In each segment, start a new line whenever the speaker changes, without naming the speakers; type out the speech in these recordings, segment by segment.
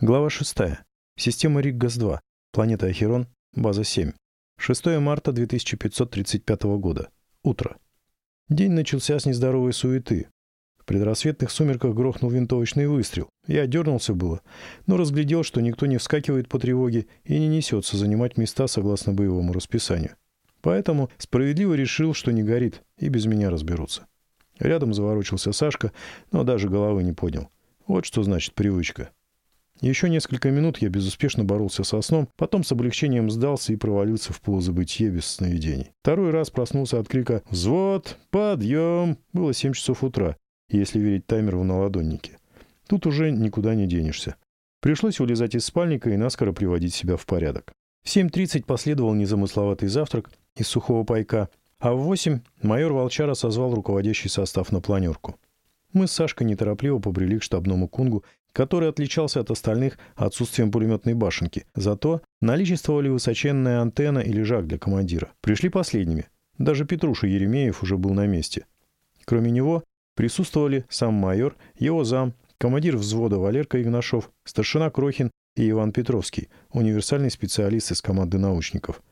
Глава 6. Система Риггас-2. Планета Ахерон. База 7. 6 марта 2535 года. Утро. День начался с нездоровой суеты. В предрассветных сумерках грохнул винтовочный выстрел. Я дернулся было, но разглядел, что никто не вскакивает по тревоге и не несется занимать места согласно боевому расписанию. Поэтому справедливо решил, что не горит, и без меня разберутся. Рядом заворочился Сашка, но даже головы не поднял. Вот что значит привычка. Еще несколько минут я безуспешно боролся со сном, потом с облегчением сдался и провалился в полузабытие без сновидений. Второй раз проснулся от крика «Взвод! Подъем!» Было 7 часов утра, если верить таймеру на ладоннике. Тут уже никуда не денешься. Пришлось вылезать из спальника и наскоро приводить себя в порядок. В 7.30 последовал незамысловатый завтрак из сухого пайка, а в 8 майор Волчара созвал руководящий состав на планерку. Мы с Сашкой неторопливо побрели к штабному кунгу который отличался от остальных отсутствием пулеметной башенки. Зато наличествовали высоченная антенна и лежак для командира. Пришли последними. Даже Петруша Еремеев уже был на месте. Кроме него присутствовали сам майор, его зам, командир взвода Валерка Игнашов, старшина Крохин и Иван Петровский, универсальный специалист из команды научников.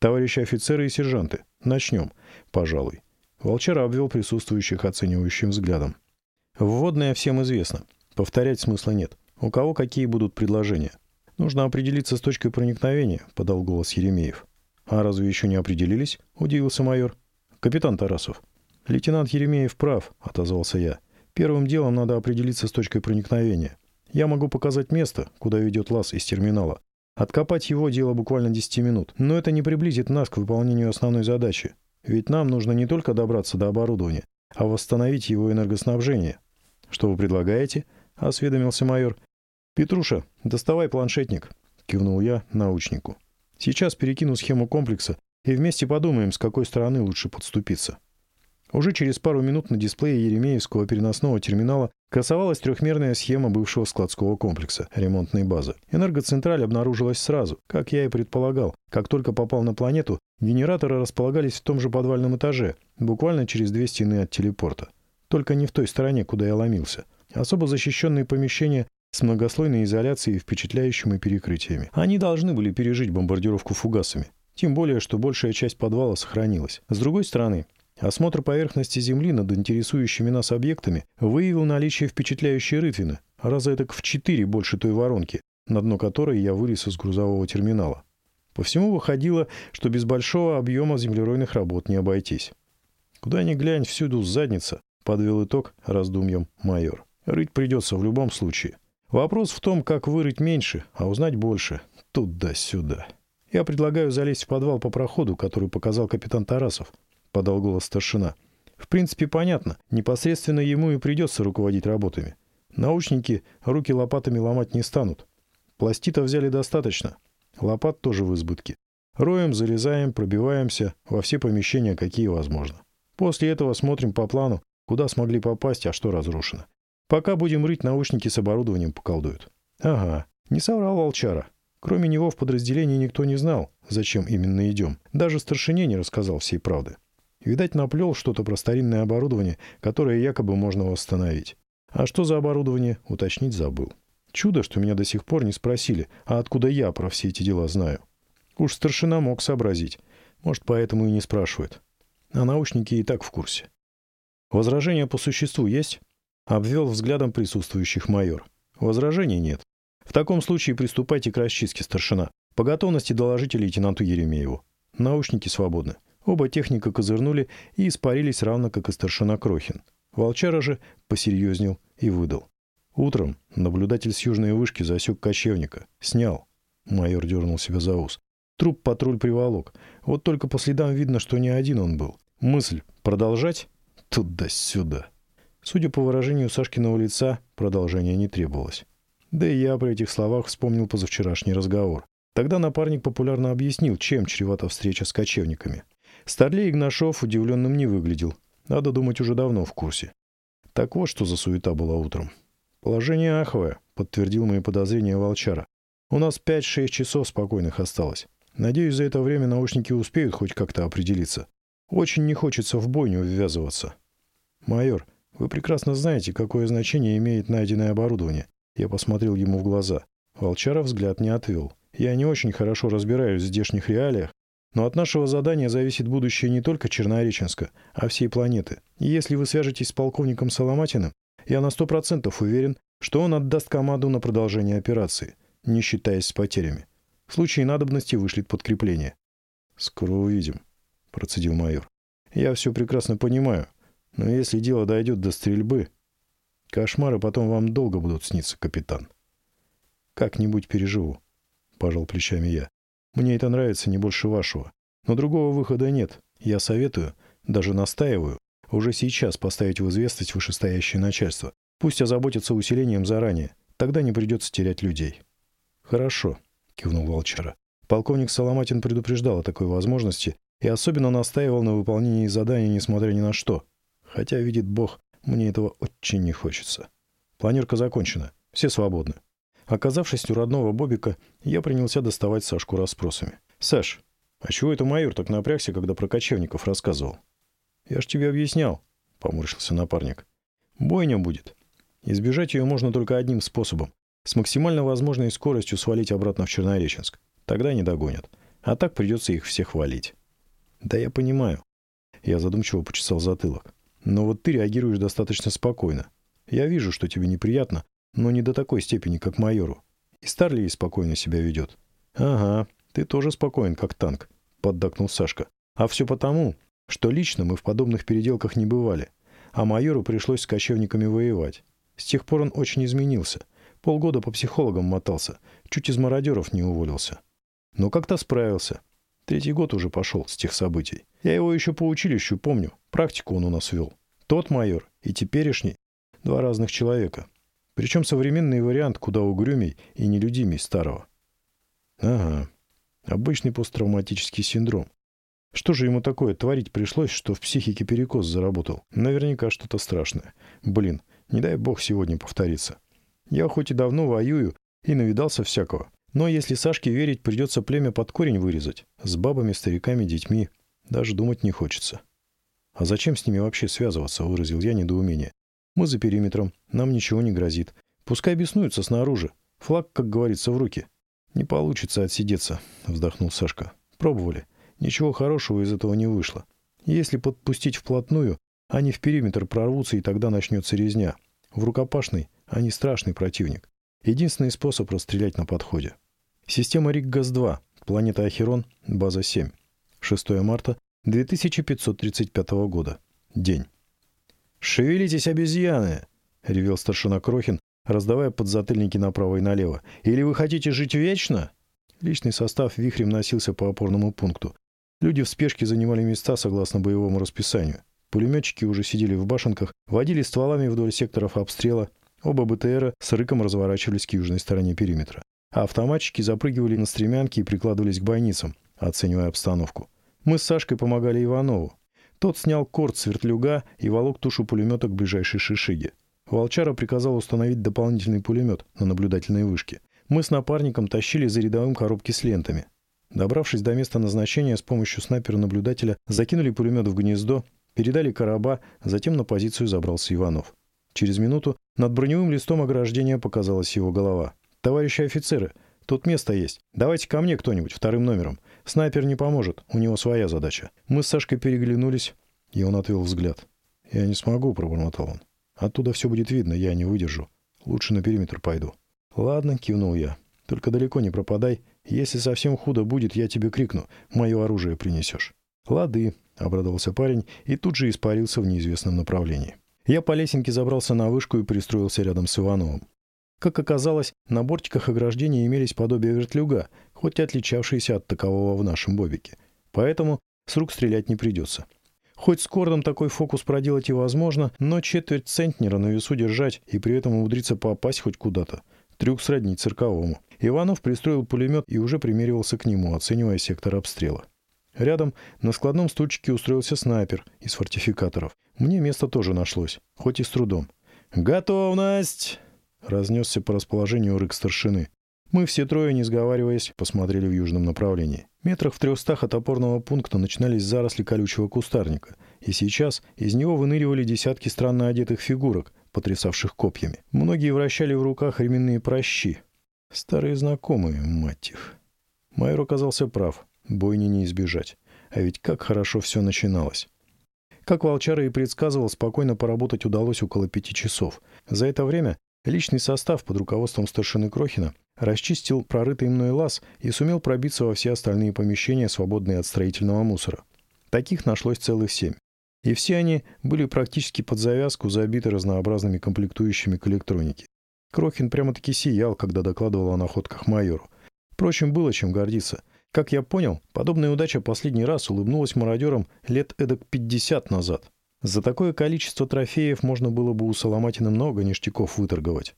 Товарищи офицеры и сержанты, начнем, пожалуй. Волчара обвел присутствующих оценивающим взглядом. Вводное всем известно – Повторять смысла нет. У кого какие будут предложения? Нужно определиться с точкой проникновения, подал голос Еремеев. А разве еще не определились? Удивился майор. Капитан Тарасов. Лейтенант Еремеев прав, отозвался я. Первым делом надо определиться с точкой проникновения. Я могу показать место, куда ведет лаз из терминала. Откопать его дело буквально 10 минут. Но это не приблизит нас к выполнению основной задачи. Ведь нам нужно не только добраться до оборудования, а восстановить его энергоснабжение. Что вы предлагаете? —— осведомился майор. «Петруша, доставай планшетник», — кивнул я научнику. «Сейчас перекину схему комплекса и вместе подумаем, с какой стороны лучше подступиться». Уже через пару минут на дисплее Еремеевского переносного терминала красовалась трехмерная схема бывшего складского комплекса ремонтной базы. Энергоцентраль обнаружилась сразу, как я и предполагал. Как только попал на планету, генераторы располагались в том же подвальном этаже, буквально через две стены от телепорта. Только не в той стороне, куда я ломился. Особо защищенные помещения с многослойной изоляцией и впечатляющими перекрытиями. Они должны были пережить бомбардировку фугасами. Тем более, что большая часть подвала сохранилась. С другой стороны, осмотр поверхности Земли над интересующими нас объектами выявил наличие впечатляющей рытвины, раза это в четыре больше той воронки, на дно которой я вылез из грузового терминала. По всему выходило, что без большого объема землеройных работ не обойтись. «Куда ни глянь, всюду задница», — подвел итог раздумьем майор. Рыть придется в любом случае. Вопрос в том, как вырыть меньше, а узнать больше. Туда-сюда. Я предлагаю залезть в подвал по проходу, который показал капитан Тарасов, — подал голос старшина. В принципе, понятно. Непосредственно ему и придется руководить работами. Научники руки лопатами ломать не станут. Пластита взяли достаточно. Лопат тоже в избытке. Роем, залезаем, пробиваемся во все помещения, какие возможно. После этого смотрим по плану, куда смогли попасть, а что разрушено. Пока будем рыть, наушники с оборудованием поколдуют. Ага, не соврал волчара. Кроме него в подразделении никто не знал, зачем именно идем. Даже старшине не рассказал всей правды. Видать, наплел что-то про старинное оборудование, которое якобы можно восстановить. А что за оборудование, уточнить забыл. Чудо, что меня до сих пор не спросили, а откуда я про все эти дела знаю. Уж старшина мог сообразить. Может, поэтому и не спрашивает. А научники и так в курсе. Возражения по существу есть? Обвел взглядом присутствующих майор. Возражений нет. В таком случае приступайте к расчистке, старшина. По готовности доложите лейтенанту Еремееву. Наушники свободны. Оба техника козырнули и испарились, равно как и старшина Крохин. Волчара же посерьезнел и выдал. Утром наблюдатель с южной вышки засек кочевника. Снял. Майор дернул себя за ус. Труп патруль приволок. Вот только по следам видно, что не один он был. Мысль продолжать? Туда-сюда. Судя по выражению Сашкиного лица, продолжения не требовалось. Да и я при этих словах вспомнил позавчерашний разговор. Тогда напарник популярно объяснил, чем чревата встреча с кочевниками. Старлей Игнашов удивленным не выглядел. Надо думать, уже давно в курсе. Так вот, что за суета была утром. «Положение аховое», — подтвердил мои подозрения Волчара. «У нас 5-6 часов спокойных осталось. Надеюсь, за это время наушники успеют хоть как-то определиться. Очень не хочется в бойню ввязываться». «Майор, вы прекрасно знаете, какое значение имеет найденное оборудование. Я посмотрел ему в глаза. Волчаров взгляд не отвел. «Я не очень хорошо разбираюсь в здешних реалиях, но от нашего задания зависит будущее не только Чернореченска, а всей планеты. И если вы свяжетесь с полковником Соломатиным, я на сто процентов уверен, что он отдаст команду на продолжение операции, не считаясь с потерями. В случае надобности вышлет подкрепление. «Скоро увидим», — процедил майор. «Я все прекрасно понимаю, но если дело дойдет до стрельбы, кошмары потом вам долго будут сниться, капитан». «Как-нибудь переживу», — пожал плечами я. «Мне это нравится не больше вашего. Но другого выхода нет. Я советую, даже настаиваю, уже сейчас поставить в известность вышестоящее начальство. Пусть озаботятся усилением заранее. Тогда не придется терять людей». «Хорошо», — кивнул Волчара. Полковник Соломатин предупреждал о такой возможности и особенно настаивал на выполнении задания, несмотря ни на что. Хотя, видит Бог, мне этого очень не хочется. Планерка закончена. Все свободны. Оказавшись у родного Бобика, я принялся доставать Сашку расспросами. «Саш, а чего это майор так напрягся, когда про кочевников рассказывал?» «Я ж тебе объяснял», — поморщился напарник. «Бойня будет. Избежать ее можно только одним способом. С максимально возможной скоростью свалить обратно в Чернореченск. Тогда не догонят. А так придется их всех валить. Да я понимаю. Я задумчиво почесал затылок. Но вот ты реагируешь достаточно спокойно. Я вижу, что тебе неприятно, но не до такой степени, как майору. И Старли спокойно себя ведет. Ага, ты тоже спокоен, как танк, поддакнул Сашка. А все потому, что лично мы в подобных переделках не бывали. А майору пришлось с кочевниками воевать. С тех пор он очень изменился. Полгода по психологам мотался, чуть из мародеров не уволился. Но как-то справился. Третий год уже пошел с тех событий. Я его еще по училищу помню. Практику он у нас вел. Тот майор и теперешний — два разных человека. Причем современный вариант куда угрюмей и нелюдимей старого. Ага, обычный посттравматический синдром. Что же ему такое творить пришлось, что в психике перекос заработал? Наверняка что-то страшное. Блин, не дай бог сегодня повторится. Я хоть и давно воюю и навидался всякого, но если Сашке верить, придется племя под корень вырезать. С бабами, стариками, детьми. Даже думать не хочется. А зачем с ними вообще связываться, выразил я недоумение. Мы за периметром, нам ничего не грозит. Пускай беснуются снаружи. Флаг, как говорится, в руки. Не получится отсидеться, вздохнул Сашка. Пробовали. Ничего хорошего из этого не вышло. Если подпустить вплотную, они в периметр прорвутся, и тогда начнется резня. В рукопашный они страшный противник. Единственный способ расстрелять на подходе. Система РИК-ГАЗ-2, планета Ахерон, база 7. 6 марта 2535 года. День. «Шевелитесь, обезьяны!» — ревел старшина Крохин, раздавая подзатыльники направо и налево. «Или вы хотите жить вечно?» Личный состав вихрем носился по опорному пункту. Люди в спешке занимали места согласно боевому расписанию. Пулеметчики уже сидели в башенках, водили стволами вдоль секторов обстрела, Оба БТРа с рыком разворачивались к южной стороне периметра. А автоматчики запрыгивали на стремянки и прикладывались к бойницам, оценивая обстановку. Мы с Сашкой помогали Иванову. Тот снял корт с вертлюга и волок тушу пулемета к ближайшей шишиге. Волчара приказал установить дополнительный пулемет на наблюдательной вышке. Мы с напарником тащили за рядовым коробки с лентами. Добравшись до места назначения, с помощью снайпера-наблюдателя закинули пулемет в гнездо, передали короба, затем на позицию забрался Иванов. Через минуту над броневым листом ограждения показалась его голова. «Товарищи офицеры, тут место есть. Давайте ко мне кто-нибудь вторым номером. Снайпер не поможет, у него своя задача». Мы с Сашкой переглянулись, и он отвел взгляд. «Я не смогу», — пробормотал он. «Оттуда все будет видно, я не выдержу. Лучше на периметр пойду». «Ладно», — кивнул я. «Только далеко не пропадай. Если совсем худо будет, я тебе крикну. Мое оружие принесешь». «Лады», — обрадовался парень и тут же испарился в неизвестном направлении. Я по лесенке забрался на вышку и пристроился рядом с Ивановым. Как оказалось, на бортиках ограждения имелись подобия вертлюга, хоть и отличавшиеся от такового в нашем бобике. Поэтому с рук стрелять не придется. Хоть с кордом такой фокус проделать и возможно, но четверть центнера на весу держать и при этом умудриться попасть хоть куда-то. Трюк сродни цирковому. Иванов пристроил пулемет и уже примеривался к нему, оценивая сектор обстрела. Рядом на складном стульчике устроился снайпер из фортификаторов. Мне место тоже нашлось, хоть и с трудом. «Готовность!» — разнесся по расположению рык старшины. Мы все трое, не сговариваясь, посмотрели в южном направлении. Метрах в трехстах от опорного пункта начинались заросли колючего кустарника, и сейчас из него выныривали десятки странно одетых фигурок, потрясавших копьями. Многие вращали в руках ременные прощи. Старые знакомые, мать их. Майор оказался прав. Бойни не избежать. А ведь как хорошо все начиналось. Как Волчара и предсказывал, спокойно поработать удалось около пяти часов. За это время личный состав под руководством старшины Крохина расчистил прорытый мной лаз и сумел пробиться во все остальные помещения, свободные от строительного мусора. Таких нашлось целых семь. И все они были практически под завязку забиты разнообразными комплектующими к электронике. Крохин прямо-таки сиял, когда докладывал о находках майору. Впрочем, было чем гордиться. Как я понял, подобная удача последний раз улыбнулась мародерам лет эдак 50 назад. За такое количество трофеев можно было бы у Соломатина много ништяков выторговать.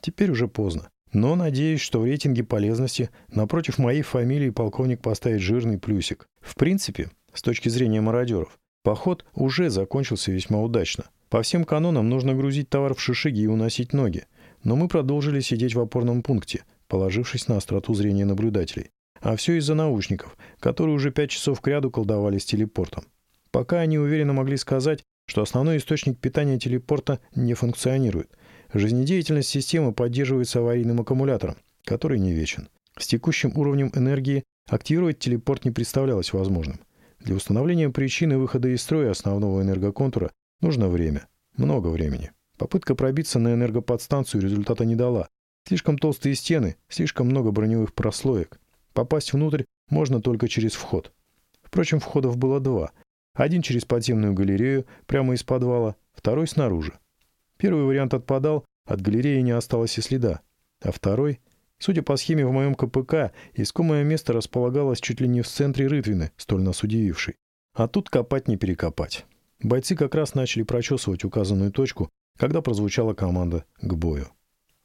Теперь уже поздно. Но надеюсь, что в рейтинге полезности напротив моей фамилии полковник поставит жирный плюсик. В принципе, с точки зрения мародеров, поход уже закончился весьма удачно. По всем канонам нужно грузить товар в шишиги и уносить ноги. Но мы продолжили сидеть в опорном пункте, положившись на остроту зрения наблюдателей. А все из-за наушников, которые уже пять часов кряду колдовали с телепортом. Пока они уверенно могли сказать, что основной источник питания телепорта не функционирует. Жизнедеятельность системы поддерживается аварийным аккумулятором, который не вечен. С текущим уровнем энергии активировать телепорт не представлялось возможным. Для установления причины выхода из строя основного энергоконтура нужно время. Много времени. Попытка пробиться на энергоподстанцию результата не дала. Слишком толстые стены, слишком много броневых прослоек. Попасть внутрь можно только через вход. Впрочем, входов было два. Один через подземную галерею, прямо из подвала, второй снаружи. Первый вариант отпадал, от галереи не осталось и следа. А второй, судя по схеме в моем КПК, искомое место располагалось чуть ли не в центре рытвины, столь нас удивившей. А тут копать не перекопать. Бойцы как раз начали прочесывать указанную точку, когда прозвучала команда «к бою».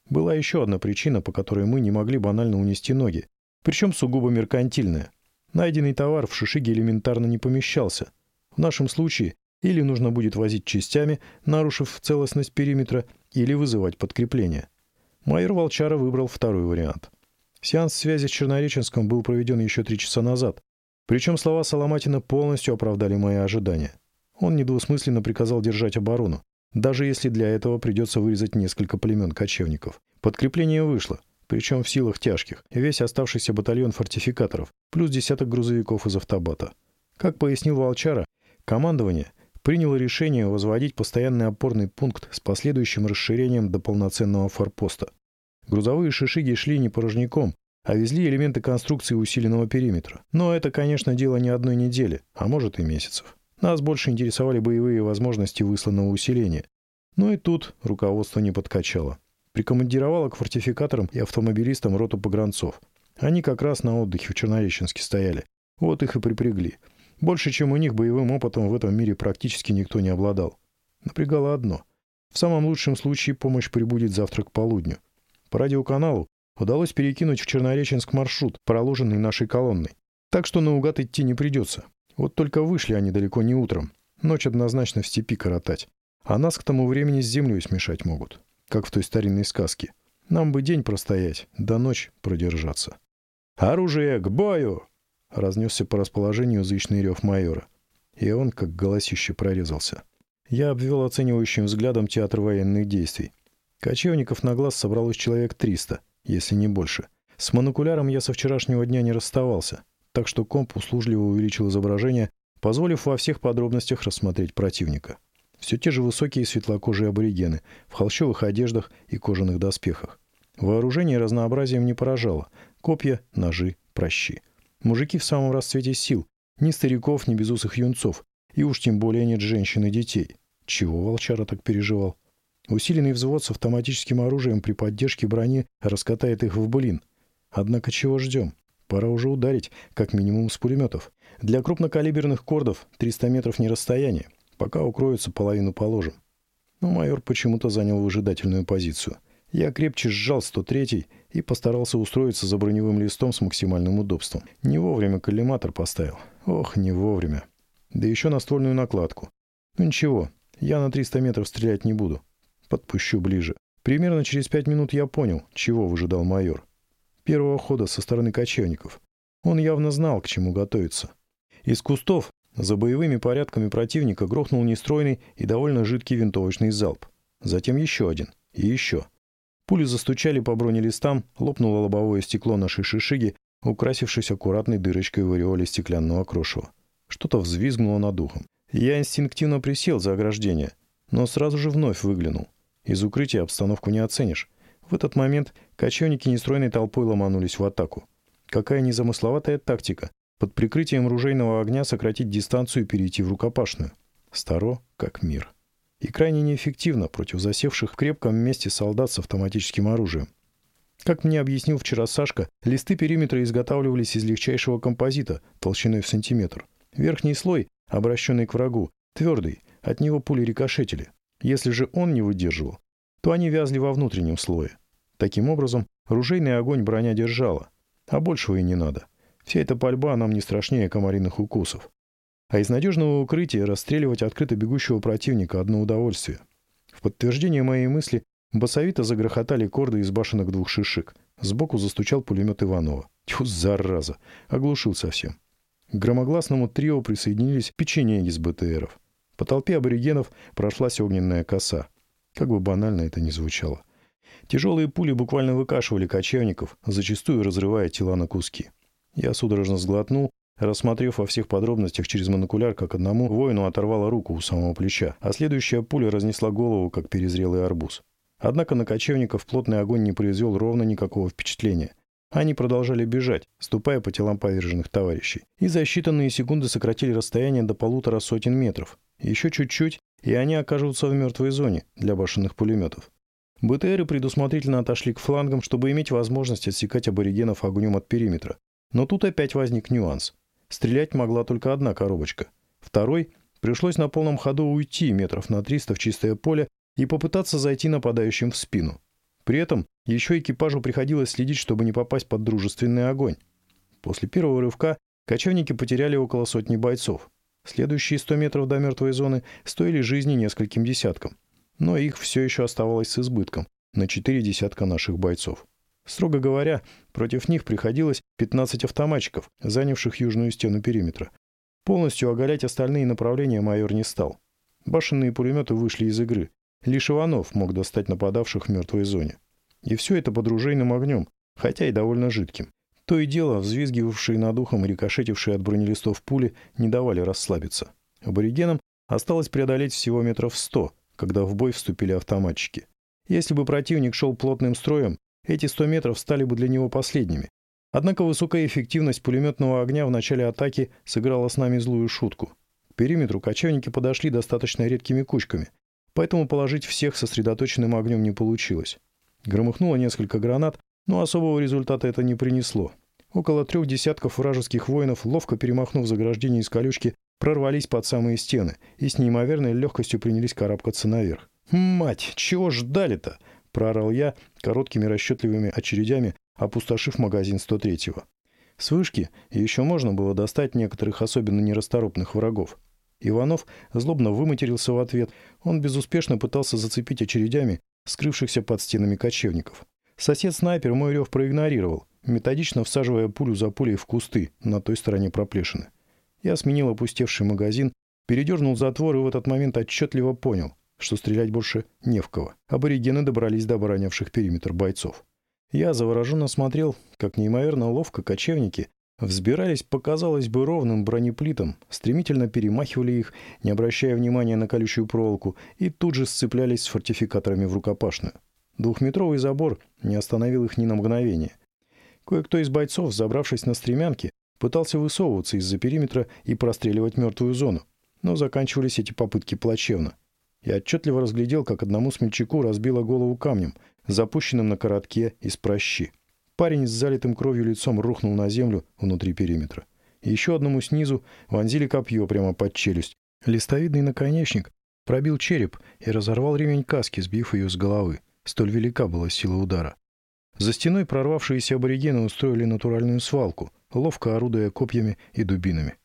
Была еще одна причина, по которой мы не могли банально унести ноги, причем сугубо меркантильная. Найденный товар в Шишиге элементарно не помещался. В нашем случае или нужно будет возить частями, нарушив целостность периметра, или вызывать подкрепление. Майор Волчара выбрал второй вариант. Сеанс связи с Чернореченском был проведен еще три часа назад, причем слова Соломатина полностью оправдали мои ожидания. Он недвусмысленно приказал держать оборону даже если для этого придется вырезать несколько племен кочевников. Подкрепление вышло, причем в силах тяжких, весь оставшийся батальон фортификаторов, плюс десяток грузовиков из автобата. Как пояснил Волчара, командование приняло решение возводить постоянный опорный пункт с последующим расширением до полноценного форпоста. Грузовые шишиги шли не порожняком, а везли элементы конструкции усиленного периметра. Но это, конечно, дело не одной недели, а может и месяцев. Нас больше интересовали боевые возможности высланного усиления. Но и тут руководство не подкачало. Прикомандировало к фортификаторам и автомобилистам роту погранцов. Они как раз на отдыхе в Чернореченске стояли. Вот их и припрягли. Больше, чем у них, боевым опытом в этом мире практически никто не обладал. Напрягало одно. В самом лучшем случае помощь прибудет завтра к полудню. По радиоканалу удалось перекинуть в Чернореченск маршрут, проложенный нашей колонной. Так что наугад идти не придется. Вот только вышли они далеко не утром. Ночь однозначно в степи коротать. А нас к тому времени с землей смешать могут. Как в той старинной сказке. Нам бы день простоять, до ночь продержаться. «Оружие! К бою!» Разнесся по расположению зычный рев майора. И он, как голосище, прорезался. Я обвел оценивающим взглядом театр военных действий. Кочевников на глаз собралось человек 300, если не больше. С монокуляром я со вчерашнего дня не расставался так что комп услужливо увеличил изображение, позволив во всех подробностях рассмотреть противника. Все те же высокие светлокожие аборигены в холщовых одеждах и кожаных доспехах. Вооружение разнообразием не поражало. Копья, ножи, прощи. Мужики в самом расцвете сил. Ни стариков, ни безусых юнцов. И уж тем более нет женщин и детей. Чего волчара так переживал? Усиленный взвод с автоматическим оружием при поддержке брони раскатает их в блин. Однако чего ждем? Пора уже ударить, как минимум с пулеметов. Для крупнокалиберных кордов 300 метров не расстояние. Пока укроются, половину положим. Но майор почему-то занял выжидательную позицию. Я крепче сжал 103 и постарался устроиться за броневым листом с максимальным удобством. Не вовремя коллиматор поставил. Ох, не вовремя. Да еще на ствольную накладку. Ну ничего, я на 300 метров стрелять не буду. Подпущу ближе. Примерно через пять минут я понял, чего выжидал майор первого хода со стороны кочевников. Он явно знал, к чему готовиться. Из кустов за боевыми порядками противника грохнул нестройный и довольно жидкий винтовочный залп. Затем еще один. И еще. Пули застучали по бронелистам, лопнуло лобовое стекло нашей шишиги, украсившись аккуратной дырочкой в ореоле стеклянного крошева. Что-то взвизгнуло над ухом. Я инстинктивно присел за ограждение, но сразу же вновь выглянул. Из укрытия обстановку не оценишь. В этот момент кочевники нестройной толпой ломанулись в атаку. Какая незамысловатая тактика. Под прикрытием ружейного огня сократить дистанцию и перейти в рукопашную. Старо, как мир. И крайне неэффективно против засевших в крепком месте солдат с автоматическим оружием. Как мне объяснил вчера Сашка, листы периметра изготавливались из легчайшего композита, толщиной в сантиметр. Верхний слой, обращенный к врагу, твердый, от него пули рикошетили. Если же он не выдерживал, то они вязли во внутреннем слое. Таким образом, ружейный огонь броня держала. А большего и не надо. Вся эта пальба нам не страшнее комариных укусов. А из надежного укрытия расстреливать открыто бегущего противника – одно удовольствие. В подтверждение моей мысли басовито загрохотали корды из башенок двух шишек. Сбоку застучал пулемет Иванова. Тьфу, зараза! Оглушил совсем. К громогласному трио присоединились печенеги из БТРов. По толпе аборигенов прошлась огненная коса. Как бы банально это ни звучало. Тяжелые пули буквально выкашивали кочевников, зачастую разрывая тела на куски. Я судорожно сглотнул, рассмотрев во всех подробностях через монокуляр, как одному воину оторвала руку у самого плеча, а следующая пуля разнесла голову, как перезрелый арбуз. Однако на кочевников плотный огонь не произвел ровно никакого впечатления. Они продолжали бежать, ступая по телам поверженных товарищей. И за считанные секунды сократили расстояние до полутора сотен метров. Еще чуть-чуть, и они окажутся в мертвой зоне для башенных пулеметов. БТРы предусмотрительно отошли к флангам, чтобы иметь возможность отсекать аборигенов огнем от периметра. Но тут опять возник нюанс. Стрелять могла только одна коробочка. Второй пришлось на полном ходу уйти метров на 300 в чистое поле и попытаться зайти нападающим в спину. При этом еще экипажу приходилось следить, чтобы не попасть под дружественный огонь. После первого рывка кочевники потеряли около сотни бойцов. Следующие 100 метров до мертвой зоны стоили жизни нескольким десяткам. Но их все еще оставалось с избытком, на 4 десятка наших бойцов. Строго говоря, против них приходилось 15 автоматчиков, занявших южную стену периметра. Полностью оголять остальные направления майор не стал. Башенные пулеметы вышли из игры. Лишь Иванов мог достать нападавших в мертвой зоне. И все это под ружейным огнем, хотя и довольно жидким. То и дело, взвизгивавшие над ухом и рикошетившие от бронелистов пули не давали расслабиться. Аборигенам осталось преодолеть всего метров сто, когда в бой вступили автоматчики. Если бы противник шел плотным строем, эти 100 метров стали бы для него последними. Однако высокая эффективность пулеметного огня в начале атаки сыграла с нами злую шутку. К периметру кочевники подошли достаточно редкими кучками, поэтому положить всех сосредоточенным огнем не получилось. Громыхнуло несколько гранат, но особого результата это не принесло. Около трех десятков вражеских воинов, ловко перемахнув заграждение из колючки, прорвались под самые стены и с неимоверной легкостью принялись карабкаться наверх. «Мать, чего ждали-то?» Проорал я короткими расчетливыми очередями, опустошив магазин 103-го. С вышки еще можно было достать некоторых особенно нерасторопных врагов. Иванов злобно выматерился в ответ. Он безуспешно пытался зацепить очередями скрывшихся под стенами кочевников. Сосед-снайпер мой рев проигнорировал, методично всаживая пулю за пулей в кусты на той стороне проплешины. Я сменил опустевший магазин, передернул затвор и в этот момент отчетливо понял что стрелять больше не в кого. Аборигены добрались до оборонявших периметр бойцов. Я завороженно смотрел, как неимоверно ловко кочевники взбирались по, казалось бы, ровным бронеплитам, стремительно перемахивали их, не обращая внимания на колючую проволоку, и тут же сцеплялись с фортификаторами в рукопашную. Двухметровый забор не остановил их ни на мгновение. Кое-кто из бойцов, забравшись на стремянки, пытался высовываться из-за периметра и простреливать мертвую зону, но заканчивались эти попытки плачевно. Я отчетливо разглядел, как одному смельчаку разбило голову камнем, запущенным на коротке из прощи. Парень с залитым кровью лицом рухнул на землю внутри периметра. Еще одному снизу вонзили копье прямо под челюсть. Листовидный наконечник пробил череп и разорвал ремень каски, сбив ее с головы. Столь велика была сила удара. За стеной прорвавшиеся аборигены устроили натуральную свалку, ловко орудуя копьями и дубинами.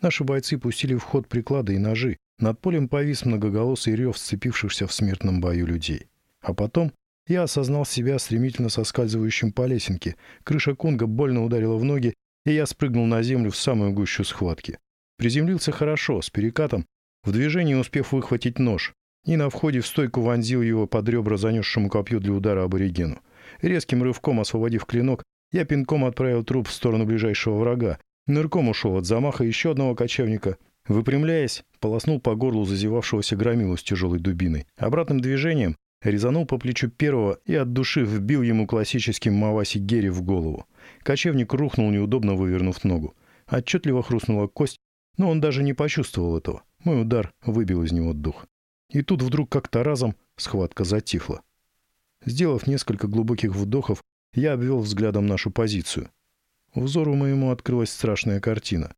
Наши бойцы пустили в ход приклады и ножи, над полем повис многоголосый рев сцепившихся в смертном бою людей. А потом я осознал себя стремительно соскальзывающим по лесенке. Крыша Кунга больно ударила в ноги, и я спрыгнул на землю в самую гущу схватки. Приземлился хорошо, с перекатом, в движении успев выхватить нож. и на входе в стойку вонзил его под ребра занесшему копью для удара аборигену. Резким рывком освободив клинок, я пинком отправил труп в сторону ближайшего врага, нырком ушел от замаха еще одного кочевника. Выпрямляясь, полоснул по горлу зазевавшегося громилу с тяжелой дубиной. Обратным движением резанул по плечу первого и от души вбил ему классическим Маваси Герри в голову. Кочевник рухнул, неудобно вывернув ногу. Отчетливо хрустнула кость, но он даже не почувствовал этого. Мой удар выбил из него дух. И тут вдруг как-то разом схватка затихла. Сделав несколько глубоких вдохов, я обвел взглядом нашу позицию. Взору моему открылась страшная картина.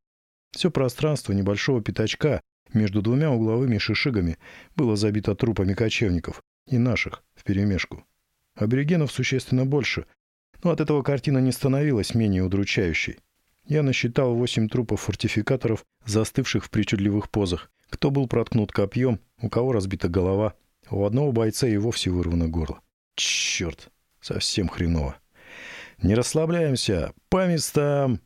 Все пространство небольшого пятачка между двумя угловыми шишигами было забито трупами кочевников и наших вперемешку. Аборигенов существенно больше, но от этого картина не становилась менее удручающей. Я насчитал восемь трупов фортификаторов, застывших в причудливых позах. Кто был проткнут копьем, у кого разбита голова, у одного бойца и вовсе вырвано горло. Черт, совсем хреново. «Не расслабляемся! По местам!» —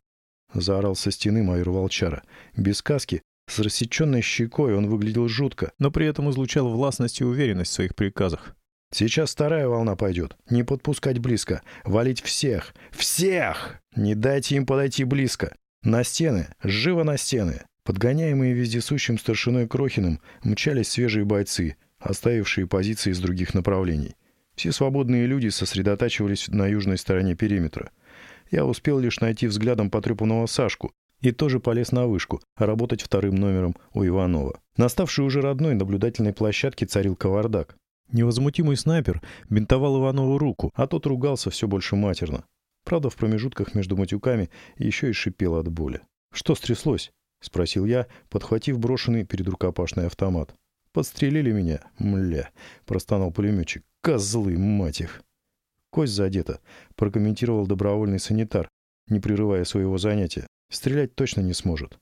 заорал со стены майор Волчара. Без каски, с рассеченной щекой он выглядел жутко, но при этом излучал властность и уверенность в своих приказах. Сейчас вторая волна пойдет. Не подпускать близко. Валить всех. Всех! Не дайте им подойти близко. На стены. Живо на стены. Подгоняемые вездесущим старшиной Крохиным мчались свежие бойцы, оставившие позиции из других направлений. Все свободные люди сосредотачивались на южной стороне периметра. Я успел лишь найти взглядом потрепанного Сашку и тоже полез на вышку, работать вторым номером у Иванова. На ставшей уже родной наблюдательной площадке царил кавардак. Невозмутимый снайпер бинтовал Иванову руку, а тот ругался все больше матерно. Правда, в промежутках между матюками еще и шипел от боли. «Что стряслось?» — спросил я, подхватив брошенный перед рукопашный автомат. «Подстрелили меня, мля!» — простонал пулеметчик. «Козлы, мать их!» «Кость задета», — прокомментировал добровольный санитар, не прерывая своего занятия. «Стрелять точно не сможет».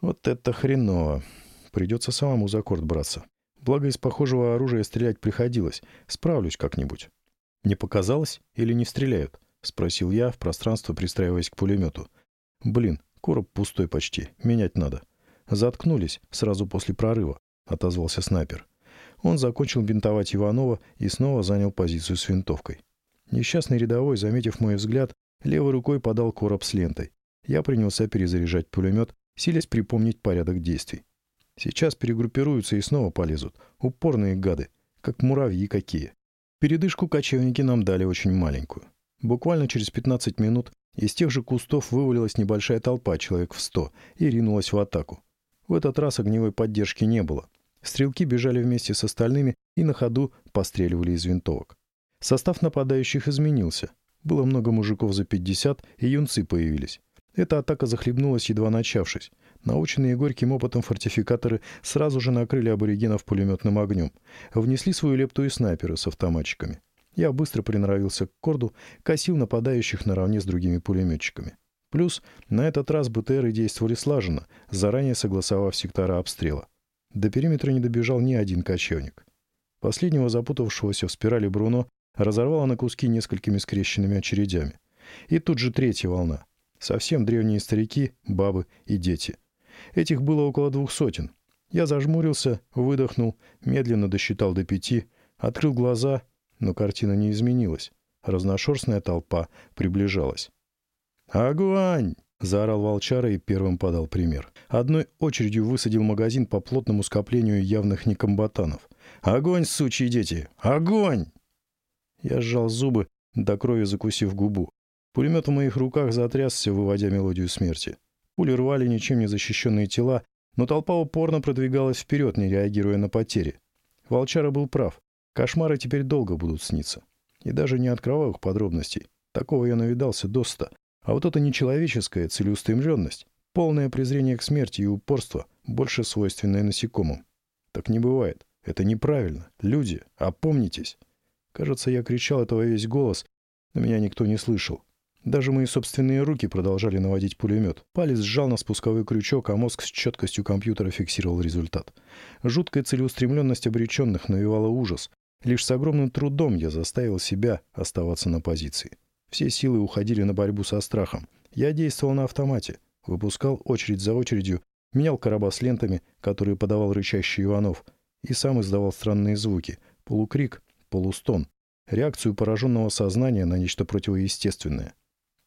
«Вот это хреново! Придется самому за корт браться». Благо, из похожего оружия стрелять приходилось. Справлюсь как-нибудь. «Не показалось или не стреляют?» — спросил я, в пространство пристраиваясь к пулемету. «Блин, короб пустой почти. Менять надо». «Заткнулись сразу после прорыва», — отозвался снайпер. Он закончил бинтовать Иванова и снова занял позицию с винтовкой. Несчастный рядовой, заметив мой взгляд, левой рукой подал короб с лентой. Я принялся перезаряжать пулемет, силясь припомнить порядок действий. Сейчас перегруппируются и снова полезут. Упорные гады. Как муравьи какие. Передышку кочевники нам дали очень маленькую. Буквально через 15 минут из тех же кустов вывалилась небольшая толпа, человек в 100, и ринулась в атаку. В этот раз огневой поддержки не было. Стрелки бежали вместе с остальными и на ходу постреливали из винтовок. Состав нападающих изменился. Было много мужиков за 50, и юнцы появились. Эта атака захлебнулась, едва начавшись. Наученные горьким опытом фортификаторы сразу же накрыли аборигенов пулеметным огнем. Внесли свою лепту и снайперы с автоматчиками. Я быстро приноровился к корду, косил нападающих наравне с другими пулеметчиками. Плюс на этот раз БТРы действовали слаженно, заранее согласовав сектора обстрела. До периметра не добежал ни один кочевник. Последнего запутавшегося в спирали Бруно разорвало на куски несколькими скрещенными очередями. И тут же третья волна. Совсем древние старики, бабы и дети — Этих было около двух сотен. Я зажмурился, выдохнул, медленно досчитал до пяти, открыл глаза, но картина не изменилась. Разношерстная толпа приближалась. «Огонь!» — заорал волчара и первым подал пример. Одной очередью высадил магазин по плотному скоплению явных некомбатанов. «Огонь, сучьи дети! Огонь!» Я сжал зубы, до крови закусив губу. Пулемет в моих руках затрясся, выводя мелодию смерти. Пули рвали ничем не защищенные тела, но толпа упорно продвигалась вперед, не реагируя на потери. Волчара был прав. Кошмары теперь долго будут сниться. И даже не от кровавых подробностей. Такого я навидался доста. А вот эта нечеловеческая целеустремленность, полное презрение к смерти и упорство, больше свойственное насекомым. Так не бывает. Это неправильно. Люди, опомнитесь. Кажется, я кричал этого весь голос, но меня никто не слышал. Даже мои собственные руки продолжали наводить пулемет. Палец сжал на спусковой крючок, а мозг с четкостью компьютера фиксировал результат. Жуткая целеустремленность обреченных навевала ужас. Лишь с огромным трудом я заставил себя оставаться на позиции. Все силы уходили на борьбу со страхом. Я действовал на автомате. Выпускал очередь за очередью, менял короба с лентами, которые подавал рычащий Иванов, и сам издавал странные звуки. Полукрик, полустон. Реакцию пораженного сознания на нечто противоестественное.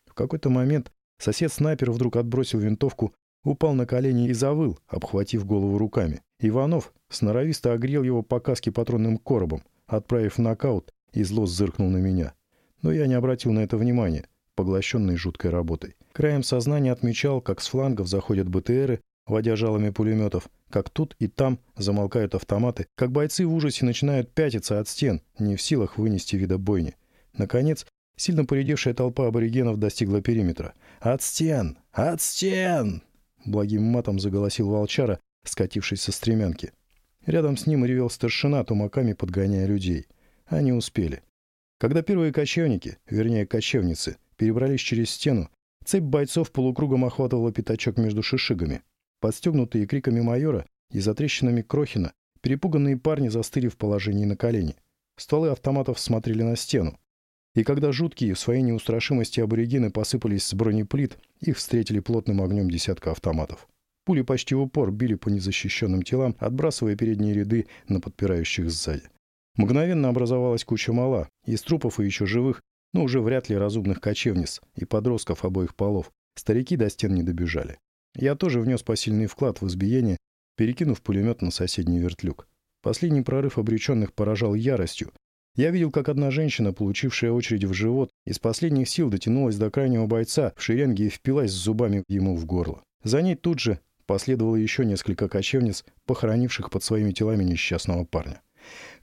В какой-то момент сосед-снайпер вдруг отбросил винтовку, упал на колени и завыл, обхватив голову руками. Иванов сноровисто огрел его по каске патронным коробом, отправив в нокаут, и зло зыркнул на меня. Но я не обратил на это внимания, поглощенный жуткой работой. Краем сознания отмечал, как с флангов заходят БТРы, водя жалами пулеметов, как тут и там замолкают автоматы, как бойцы в ужасе начинают пятиться от стен, не в силах вынести вида бойни. Наконец, сильно поредевшая толпа аборигенов достигла периметра. «От стен! От стен!» Благим матом заголосил волчара, скатившись со стремянки. Рядом с ним ревел старшина, тумаками подгоняя людей. Они успели. Когда первые кочевники, вернее кочевницы, перебрались через стену, цепь бойцов полукругом охватывала пятачок между шишигами. Подстегнутые криками майора и затрещинами Крохина, перепуганные парни застыли в положении на колени. Стволы автоматов смотрели на стену. И когда жуткие в своей неустрашимости аборигены посыпались с бронеплит, их встретили плотным огнем десятка автоматов. Пули почти в упор били по незащищенным телам, отбрасывая передние ряды на подпирающих сзади. Мгновенно образовалась куча мала, из трупов и еще живых, но уже вряд ли разумных кочевниц и подростков обоих полов. Старики до стен не добежали. Я тоже внес посильный вклад в избиение, перекинув пулемет на соседний вертлюг. Последний прорыв обреченных поражал яростью. Я видел, как одна женщина, получившая очередь в живот, из последних сил дотянулась до крайнего бойца в шеренге и впилась зубами ему в горло. За ней тут же последовало еще несколько кочевниц, похоронивших под своими телами несчастного парня.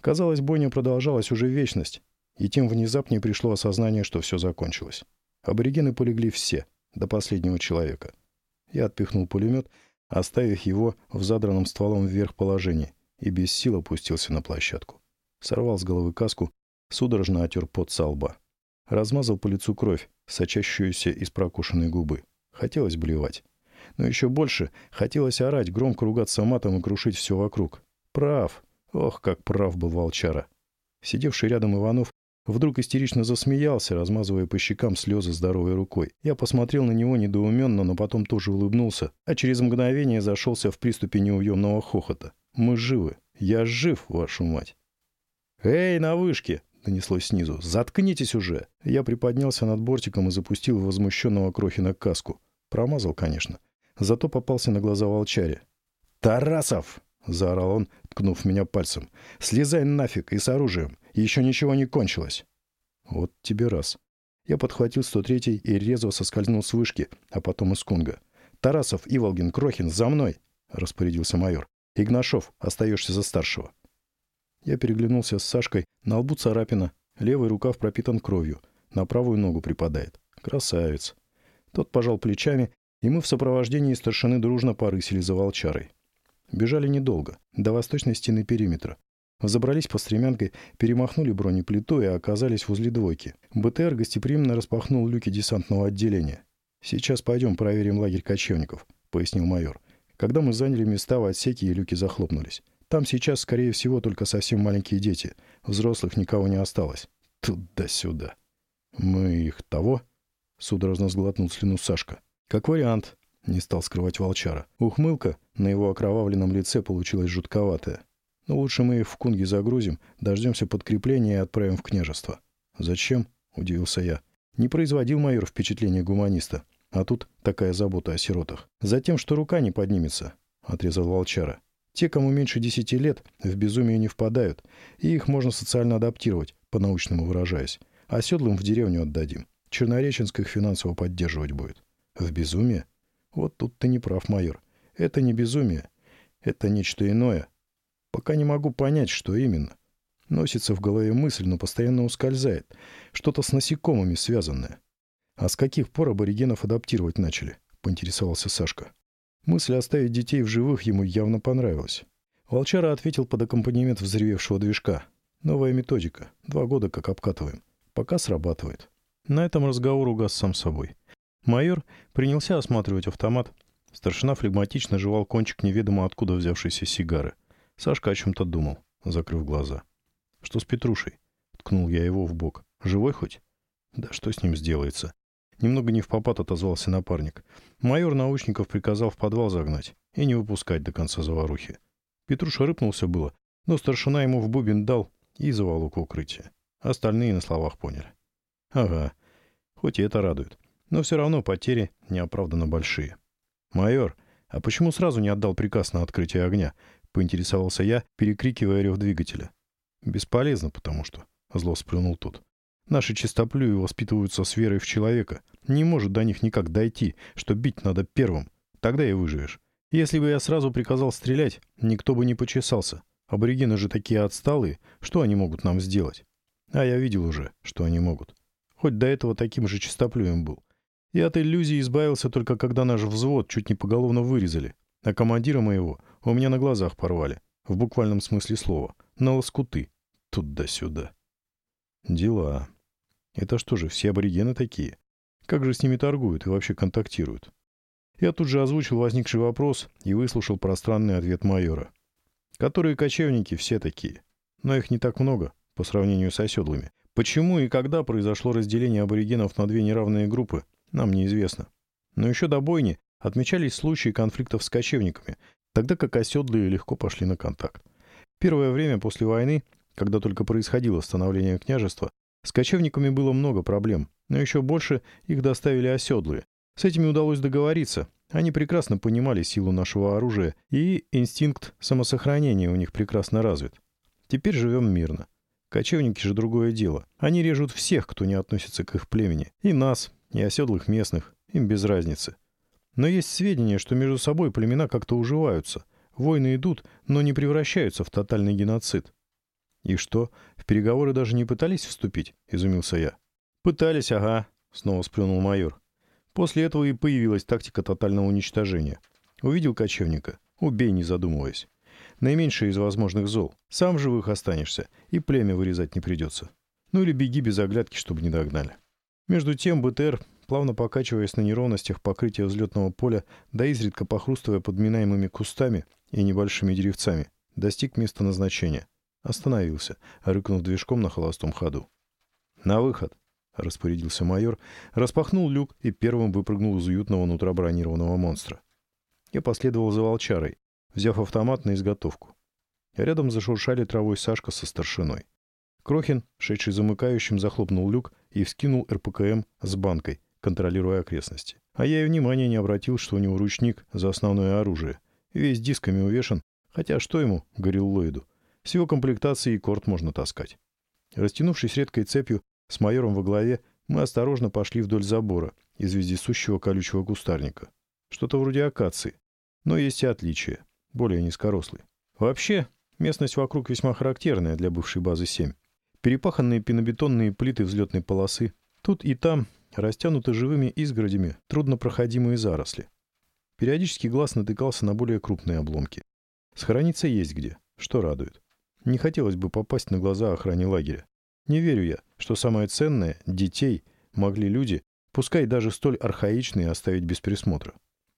Казалось, бойня продолжалась уже вечность, и тем внезапнее пришло осознание, что все закончилось. Аборигены полегли все, до последнего человека. Я отпихнул пулемет, оставив его в задранном стволом вверх положении, и без сил опустился на площадку. Сорвал с головы каску, судорожно отер пот со лба. Размазал по лицу кровь, сочащуюся из прокушенной губы. Хотелось блевать. Но еще больше хотелось орать, громко ругаться матом и крушить все вокруг. Прав. Ох, как прав был волчара. Сидевший рядом Иванов Вдруг истерично засмеялся, размазывая по щекам слезы здоровой рукой. Я посмотрел на него недоуменно, но потом тоже улыбнулся, а через мгновение зашелся в приступе неуемного хохота. «Мы живы. Я жив, вашу мать!» «Эй, на вышке!» — донеслось снизу. «Заткнитесь уже!» Я приподнялся над бортиком и запустил возмущенного Крохина каску. Промазал, конечно. Зато попался на глаза волчаре. «Тарасов!» — заорал он, ткнув меня пальцем. «Слезай нафиг и с оружием. Еще ничего не кончилось». «Вот тебе раз». Я подхватил 103-й и резво соскользнул с вышки, а потом из кунга. «Тарасов, Иволгин, Крохин, за мной!» — распорядился майор. «Игнашов, остаешься за старшего». Я переглянулся с Сашкой. На лбу царапина. Левый рукав пропитан кровью. На правую ногу припадает. Красавец. Тот пожал плечами, и мы в сопровождении старшины дружно порысили за волчарой. Бежали недолго, до восточной стены периметра. Забрались по стремянкой, перемахнули бронеплиту и оказались возле двойки. БТР гостеприимно распахнул люки десантного отделения. «Сейчас пойдем проверим лагерь кочевников», — пояснил майор. Когда мы заняли места в отсеке, и люки захлопнулись. Там сейчас, скорее всего, только совсем маленькие дети. Взрослых никого не осталось. Туда-сюда. Мы их того? Судорожно сглотнул слюну Сашка. Как вариант, не стал скрывать волчара. Ухмылка на его окровавленном лице получилась жутковатая. Но «Ну, лучше мы их в кунги загрузим, дождемся подкрепления и отправим в княжество. Зачем? Удивился я. Не производил майор впечатление гуманиста. А тут такая забота о сиротах. Затем, что рука не поднимется, отрезал волчара. Те, кому меньше десяти лет, в безумие не впадают, и их можно социально адаптировать, по-научному выражаясь. А седлым в деревню отдадим. Чернореченск их финансово поддерживать будет. В безумие? Вот тут ты не прав, майор. Это не безумие. Это нечто иное. Пока не могу понять, что именно. Носится в голове мысль, но постоянно ускользает. Что-то с насекомыми связанное. А с каких пор аборигенов адаптировать начали? Поинтересовался Сашка. Мысль оставить детей в живых ему явно понравилась. Волчара ответил под аккомпанемент взревевшего движка. Новая методика. Два года как обкатываем. Пока срабатывает. На этом разговор угас сам собой. Майор принялся осматривать автомат. Старшина флегматично жевал кончик неведомо откуда взявшейся сигары. Сашка о чем-то думал, закрыв глаза. «Что с Петрушей?» Ткнул я его в бок. «Живой хоть?» «Да что с ним сделается?» Немного не в попад отозвался напарник. Майор научников приказал в подвал загнать и не выпускать до конца заварухи. Петруша рыпнулся было, Но старшина ему в бубен дал и заволок укрытие. Остальные на словах поняли. Ага, хоть и это радует. Но все равно потери неоправданно большие. «Майор, а почему сразу не отдал приказ на открытие огня?» — поинтересовался я, перекрикивая рев двигателя. «Бесполезно, потому что...» — зло сплюнул тут. «Наши чистоплюи воспитываются с верой в человека. Не может до них никак дойти, что бить надо первым. Тогда и выживешь. Если бы я сразу приказал стрелять, никто бы не почесался. Аборигены же такие отсталые, что они могут нам сделать? А я видел уже, что они могут. Хоть до этого таким же чистоплюем был. И от иллюзии избавился только когда наш взвод чуть не поголовно вырезали, а командира моего у меня на глазах порвали, в буквальном смысле слова, на лоскуты, тут да сюда. Дела. Это что же, все аборигены такие? Как же с ними торгуют и вообще контактируют? Я тут же озвучил возникший вопрос и выслушал пространный ответ майора. Которые кочевники все такие. Но их не так много по сравнению с оседлыми. Почему и когда произошло разделение аборигенов на две неравные группы, нам неизвестно. Но еще до бойни отмечались случаи конфликтов с кочевниками, тогда как оседлые легко пошли на контакт. Первое время после войны, когда только происходило становление княжества, с кочевниками было много проблем, но еще больше их доставили оседлые. С этими удалось договориться. Они прекрасно понимали силу нашего оружия, и инстинкт самосохранения у них прекрасно развит. Теперь живем мирно. Кочевники же другое дело. Они режут всех, кто не относится к их племени. И нас, и оседлых местных. Им без разницы. Но есть сведения, что между собой племена как-то уживаются. Войны идут, но не превращаются в тотальный геноцид. «И что, в переговоры даже не пытались вступить?» — изумился я. «Пытались, ага», — снова сплюнул майор. После этого и появилась тактика тотального уничтожения. Увидел кочевника — убей, не задумываясь. Наименьшее из возможных зол. Сам в живых останешься, и племя вырезать не придется. Ну или беги без оглядки, чтобы не догнали. Между тем БТР, плавно покачиваясь на неровностях покрытия взлетного поля, да изредка похрустывая подминаемыми кустами и небольшими деревцами, достиг места назначения. Остановился, рыкнув движком на холостом ходу. «На выход!» — распорядился майор, распахнул люк и первым выпрыгнул из уютного нутра бронированного монстра. Я последовал за волчарой, взяв автомат на изготовку. Рядом зашуршали травой Сашка со старшиной. Крохин, шедший замыкающим, захлопнул люк и вскинул РПКМ с банкой, контролируя окрестности. А я и внимания не обратил, что у него ручник за основное оружие. Весь дисками увешан, хотя что ему, говорил Ллойду, с его комплектацией корт можно таскать. Растянувшись редкой цепью, с майором во главе, мы осторожно пошли вдоль забора из вездесущего колючего кустарника. Что-то вроде акации. Но есть и отличия более низкорослый. Вообще, местность вокруг весьма характерная для бывшей базы 7. Перепаханные пенобетонные плиты взлетной полосы. Тут и там растянуты живыми изгородями труднопроходимые заросли. Периодически глаз натыкался на более крупные обломки. Схорониться есть где, что радует. Не хотелось бы попасть на глаза охране лагеря. Не верю я, что самое ценное — детей — могли люди, пускай даже столь архаичные, оставить без присмотра.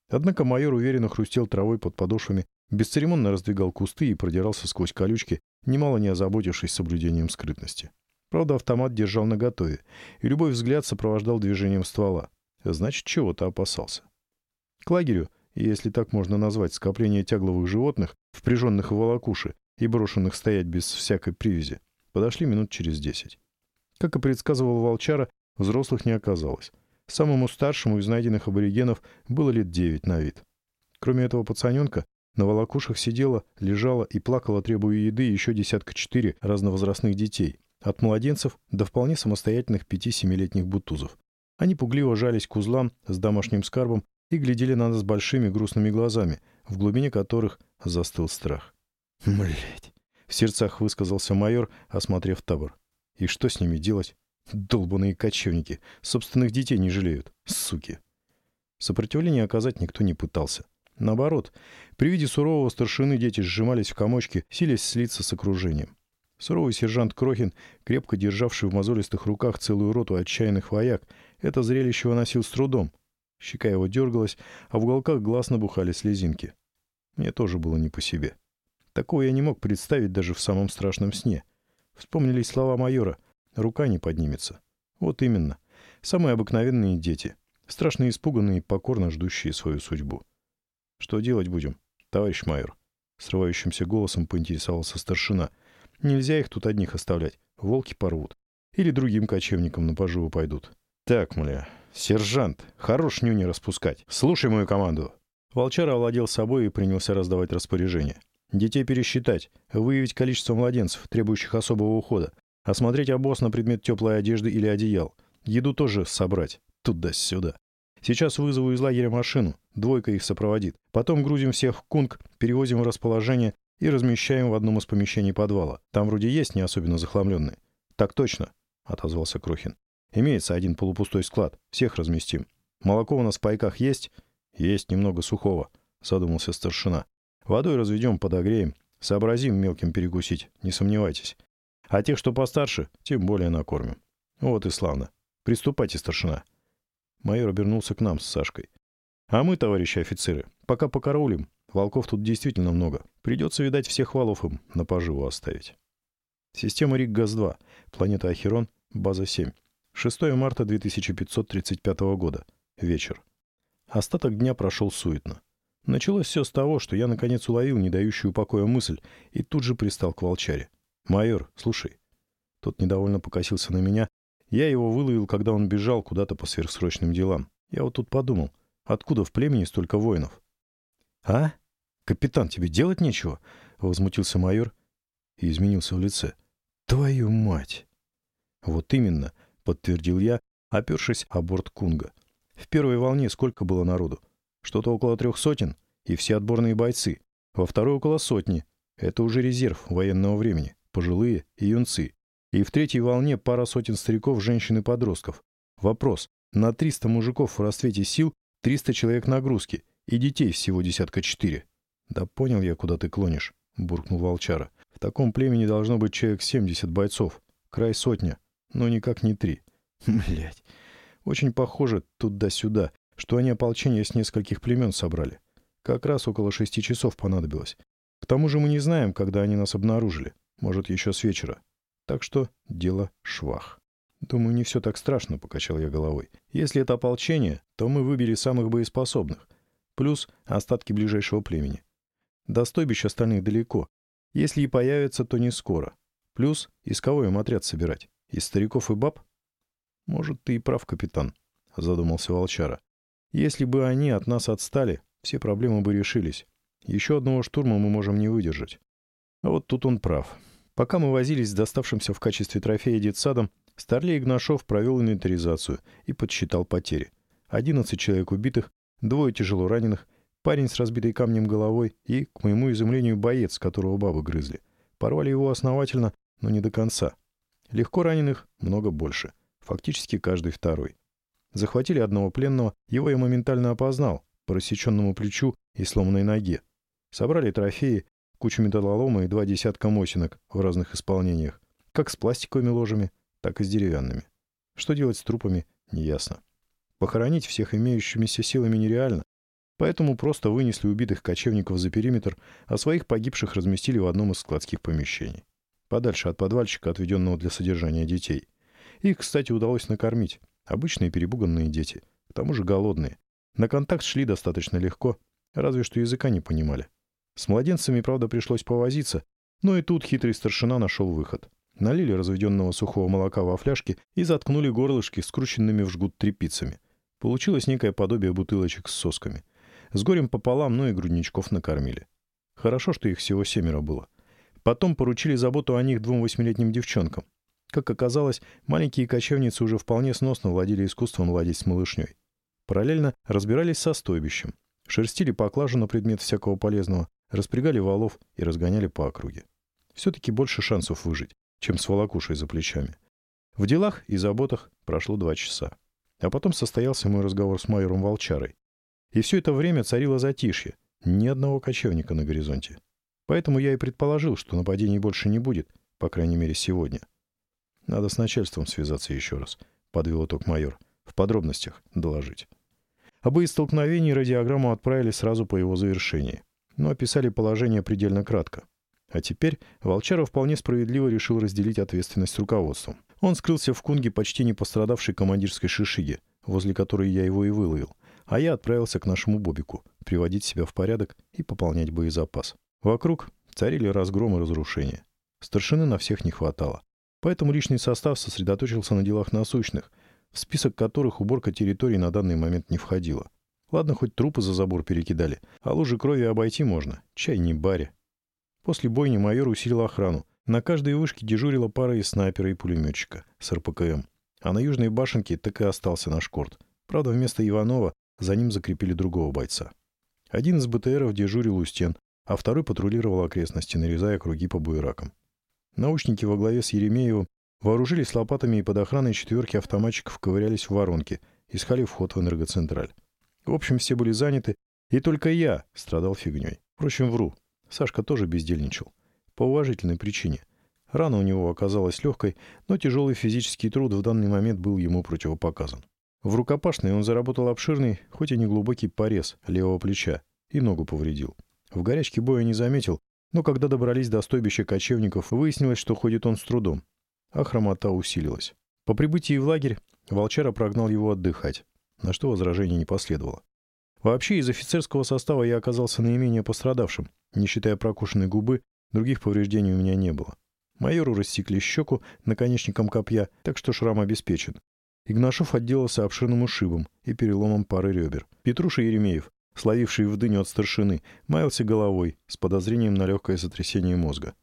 Однако майор уверенно хрустел травой под подошвами бесцеремонно раздвигал кусты и продирался сквозь колючки, немало не озаботившись соблюдением скрытности. Правда, автомат держал наготове, и любой взгляд сопровождал движением ствола. Значит, чего-то опасался. К лагерю, если так можно назвать скопление тягловых животных, впряженных в волокуши и брошенных стоять без всякой привязи, подошли минут через десять. Как и предсказывал Волчара, взрослых не оказалось. Самому старшему из найденных аборигенов было лет девять на вид. Кроме этого пацаненка, на волокушах сидела, лежала и плакала, требуя еды, еще десятка четыре разновозрастных детей. От младенцев до вполне самостоятельных пяти-семилетних бутузов. Они пугливо жались к узлам с домашним скарбом и глядели на нас большими грустными глазами, в глубине которых застыл страх. «Млядь!» — в сердцах высказался майор, осмотрев табор. «И что с ними делать? Долбаные кочевники! Собственных детей не жалеют, суки!» Сопротивление оказать никто не пытался. Наоборот, при виде сурового старшины дети сжимались в комочки, силясь слиться с окружением. Суровый сержант Крохин, крепко державший в мозолистых руках целую роту отчаянных вояк, это зрелище выносил с трудом. Щека его дергалась, а в уголках глаз набухали слезинки. Мне тоже было не по себе. Такого я не мог представить даже в самом страшном сне. Вспомнились слова майора «рука не поднимется». Вот именно. Самые обыкновенные дети. Страшно испуганные и покорно ждущие свою судьбу. Что делать будем, товарищ майор? Срывающимся голосом поинтересовался старшина. «Нельзя их тут одних оставлять. Волки порвут. Или другим кочевникам на поживу пойдут». «Так, мля, сержант, хорош нюни распускать. Слушай мою команду». Волчара овладел собой и принялся раздавать распоряжения. Детей пересчитать, выявить количество младенцев, требующих особого ухода, осмотреть обоз на предмет теплой одежды или одеял. Еду тоже собрать. Туда-сюда. Сейчас вызову из лагеря машину, двойка их сопроводит. Потом грузим всех в кунг, перевозим в расположение и размещаем в одном из помещений подвала. Там вроде есть не особенно захламленные. Так точно, отозвался Крохин. Имеется один полупустой склад, всех разместим. Молоко у нас в пайках есть? Есть немного сухого, задумался старшина. Водой разведем, подогреем. Сообразим мелким перекусить, не сомневайтесь. А тех, что постарше, тем более накормим. Вот и славно. Приступайте, старшина. Майор обернулся к нам с Сашкой. А мы, товарищи офицеры, пока покараулим. Волков тут действительно много. Придется, видать, всех валов им на поживу оставить. Система РИК-ГАЗ-2. Планета Ахерон. База 7. 6 марта 2535 года. Вечер. Остаток дня прошел суетно. Началось все с того, что я наконец уловил не дающую покоя мысль и тут же пристал к волчаре. «Майор, слушай». Тот недовольно покосился на меня. Я его выловил, когда он бежал куда-то по сверхсрочным делам. Я вот тут подумал, откуда в племени столько воинов? «А? Капитан, тебе делать нечего?» — возмутился майор и изменился в лице. «Твою мать!» «Вот именно», — подтвердил я, опершись о борт Кунга. «В первой волне сколько было народу? Что-то около трех сотен, и все отборные бойцы. Во второй около сотни. Это уже резерв военного времени, пожилые и юнцы. И в третьей волне пара сотен стариков, женщин и подростков. Вопрос. На 300 мужиков в расцвете сил 300 человек нагрузки, и детей всего десятка четыре. «Да понял я, куда ты клонишь», — буркнул Волчара. «В таком племени должно быть человек 70 бойцов. Край сотня, но никак не три. Блять. Очень похоже туда-сюда что они ополчение с нескольких племен собрали. Как раз около шести часов понадобилось. К тому же мы не знаем, когда они нас обнаружили. Может, еще с вечера. Так что дело швах. Думаю, не все так страшно, покачал я головой. Если это ополчение, то мы выбили самых боеспособных. Плюс остатки ближайшего племени. До стойбища остальных далеко. Если и появятся, то не скоро. Плюс из кого им отряд собирать? Из стариков и баб? Может, ты и прав, капитан, задумался Волчара. Если бы они от нас отстали, все проблемы бы решились. Еще одного штурма мы можем не выдержать. А вот тут он прав. Пока мы возились с доставшимся в качестве трофея детсадом, Старлей Игнашов провел инвентаризацию и подсчитал потери. 11 человек убитых, двое тяжело раненых, парень с разбитой камнем головой и, к моему изумлению, боец, которого бабы грызли. Порвали его основательно, но не до конца. Легко раненых много больше. Фактически каждый второй. Захватили одного пленного, его я моментально опознал, по рассеченному плечу и сломанной ноге. Собрали трофеи, кучу металлолома и два десятка мосинок в разных исполнениях, как с пластиковыми ложами, так и с деревянными. Что делать с трупами, неясно. Похоронить всех имеющимися силами нереально, поэтому просто вынесли убитых кочевников за периметр, а своих погибших разместили в одном из складских помещений. Подальше от подвальчика, отведенного для содержания детей. Их, кстати, удалось накормить. Обычные перебуганные дети. К тому же голодные. На контакт шли достаточно легко, разве что языка не понимали. С младенцами, правда, пришлось повозиться, но и тут хитрый старшина нашел выход. Налили разведенного сухого молока во фляжки и заткнули горлышки скрученными в жгут тряпицами. Получилось некое подобие бутылочек с сосками. С горем пополам, но и грудничков накормили. Хорошо, что их всего семеро было. Потом поручили заботу о них двум восьмилетним девчонкам. Как оказалось, маленькие кочевницы уже вполне сносно владели искусством ладить с малышней. Параллельно разбирались со стойбищем, шерстили поклажу на предмет всякого полезного, распрягали валов и разгоняли по округе. Все-таки больше шансов выжить, чем с волокушей за плечами. В делах и заботах прошло два часа. А потом состоялся мой разговор с майором Волчарой. И все это время царило затишье, ни одного кочевника на горизонте. Поэтому я и предположил, что нападений больше не будет, по крайней мере сегодня. Надо с начальством связаться еще раз, подвел итог майор. В подробностях доложить. Об боестолкновении радиограмму отправили сразу по его завершении, но описали положение предельно кратко. А теперь Волчаров вполне справедливо решил разделить ответственность с руководством. Он скрылся в Кунге почти не пострадавшей командирской шишиге, возле которой я его и выловил, а я отправился к нашему Бобику, приводить себя в порядок и пополнять боезапас. Вокруг царили разгром и разрушение. Старшины на всех не хватало. Поэтому личный состав сосредоточился на делах насущных, в список которых уборка территории на данный момент не входила. Ладно, хоть трупы за забор перекидали, а лужи крови обойти можно, чай не баре. После бойни майор усилил охрану. На каждой вышке дежурила пара из снайпера и пулеметчика с РПКМ. А на южной башенке так и остался наш корт. Правда, вместо Иванова за ним закрепили другого бойца. Один из БТРов дежурил у стен, а второй патрулировал окрестности, нарезая круги по буеракам. Научники во главе с Еремеевым вооружились лопатами и под охраной четверки автоматчиков ковырялись в воронке, искали вход в энергоцентраль. В общем, все были заняты, и только я страдал фигней. Впрочем, вру. Сашка тоже бездельничал. По уважительной причине. Рана у него оказалась легкой, но тяжелый физический труд в данный момент был ему противопоказан. В рукопашной он заработал обширный, хоть и не глубокий порез левого плеча и ногу повредил. В горячке боя не заметил, но когда добрались до стойбища кочевников, выяснилось, что ходит он с трудом, а хромота усилилась. По прибытии в лагерь Волчара прогнал его отдыхать, на что возражений не последовало. Вообще, из офицерского состава я оказался наименее пострадавшим. Не считая прокушенной губы, других повреждений у меня не было. Майору рассекли щеку наконечником копья, так что шрам обеспечен. Игнашов отделался обширным ушибом и переломом пары ребер. Петруша Еремеев, словивший в дыню от старшины, маялся головой с подозрением на легкое сотрясение мозга.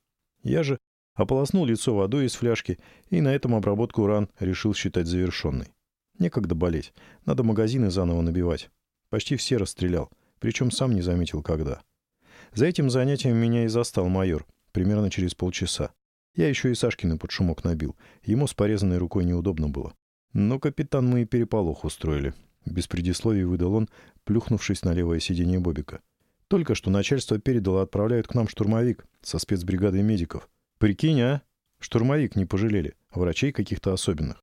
Я же ополоснул лицо водой из фляжки и на этом обработку ран решил считать завершенной. Некогда болеть, надо магазины заново набивать. Почти все расстрелял, причем сам не заметил когда. За этим занятием меня и застал майор, примерно через полчаса. Я еще и Сашкины под шумок набил, ему с порезанной рукой неудобно было. Но, капитан, мы и переполох устроили. Без предисловий выдал он, плюхнувшись на левое сиденье Бобика. Только что начальство передало, отправляют к нам штурмовик со спецбригадой медиков. Прикинь, а? Штурмовик не пожалели, врачей каких-то особенных.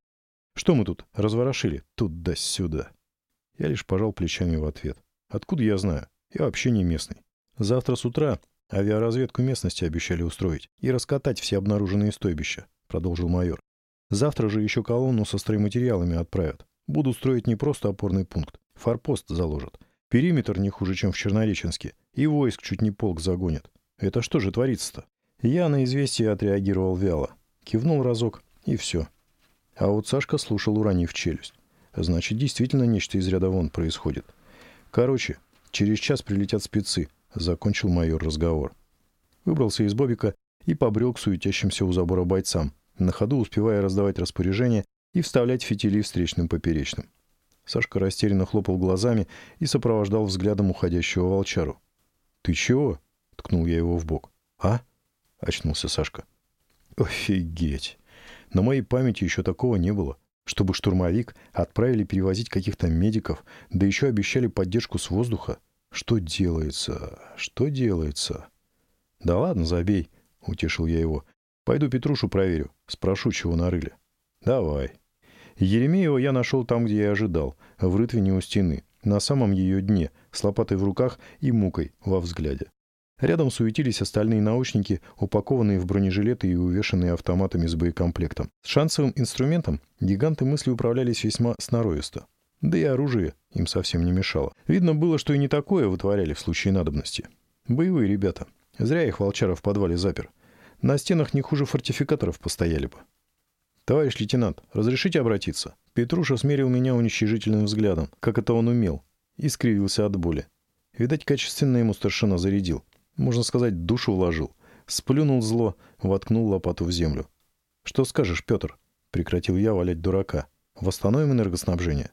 Что мы тут разворошили? Тут да сюда. Я лишь пожал плечами в ответ. Откуда я знаю? Я вообще не местный. Завтра с утра авиаразведку местности обещали устроить и раскатать все обнаруженные стойбища, продолжил майор. Завтра же еще колонну со стройматериалами отправят. Будут строить не просто опорный пункт, форпост заложат. Периметр не хуже, чем в Чернореченске. И войск чуть не полк загонят. Это что же творится-то? Я на известие отреагировал вяло. Кивнул разок, и все. А вот Сашка слушал, уронив челюсть. Значит, действительно нечто из ряда вон происходит. Короче, через час прилетят спецы. Закончил майор разговор. Выбрался из Бобика и побрел к суетящимся у забора бойцам на ходу успевая раздавать распоряжения и вставлять фитили встречным поперечным. Сашка растерянно хлопал глазами и сопровождал взглядом уходящего волчару. «Ты чего?» — ткнул я его в бок. «А?» — очнулся Сашка. «Офигеть! На моей памяти еще такого не было. Чтобы штурмовик отправили перевозить каких-то медиков, да еще обещали поддержку с воздуха. Что делается? Что делается?» «Да ладно, забей», — утешил я его. Пойду Петрушу проверю, спрошу, чего нарыли. Давай. Еремеева я нашел там, где и ожидал, в рытвине у стены, на самом ее дне, с лопатой в руках и мукой во взгляде. Рядом суетились остальные научники, упакованные в бронежилеты и увешанные автоматами с боекомплектом. С шансовым инструментом гиганты мысли управлялись весьма сноровисто. Да и оружие им совсем не мешало. Видно было, что и не такое вытворяли в случае надобности. Боевые ребята. Зря их волчара в подвале запер. На стенах не хуже фортификаторов постояли бы. «Товарищ лейтенант, разрешите обратиться?» Петруша смерил меня уничижительным взглядом, как это он умел, и скривился от боли. Видать, качественно ему старшина зарядил. Можно сказать, душу вложил. Сплюнул зло, воткнул лопату в землю. «Что скажешь, Петр?» Прекратил я валять дурака. «Восстановим энергоснабжение?»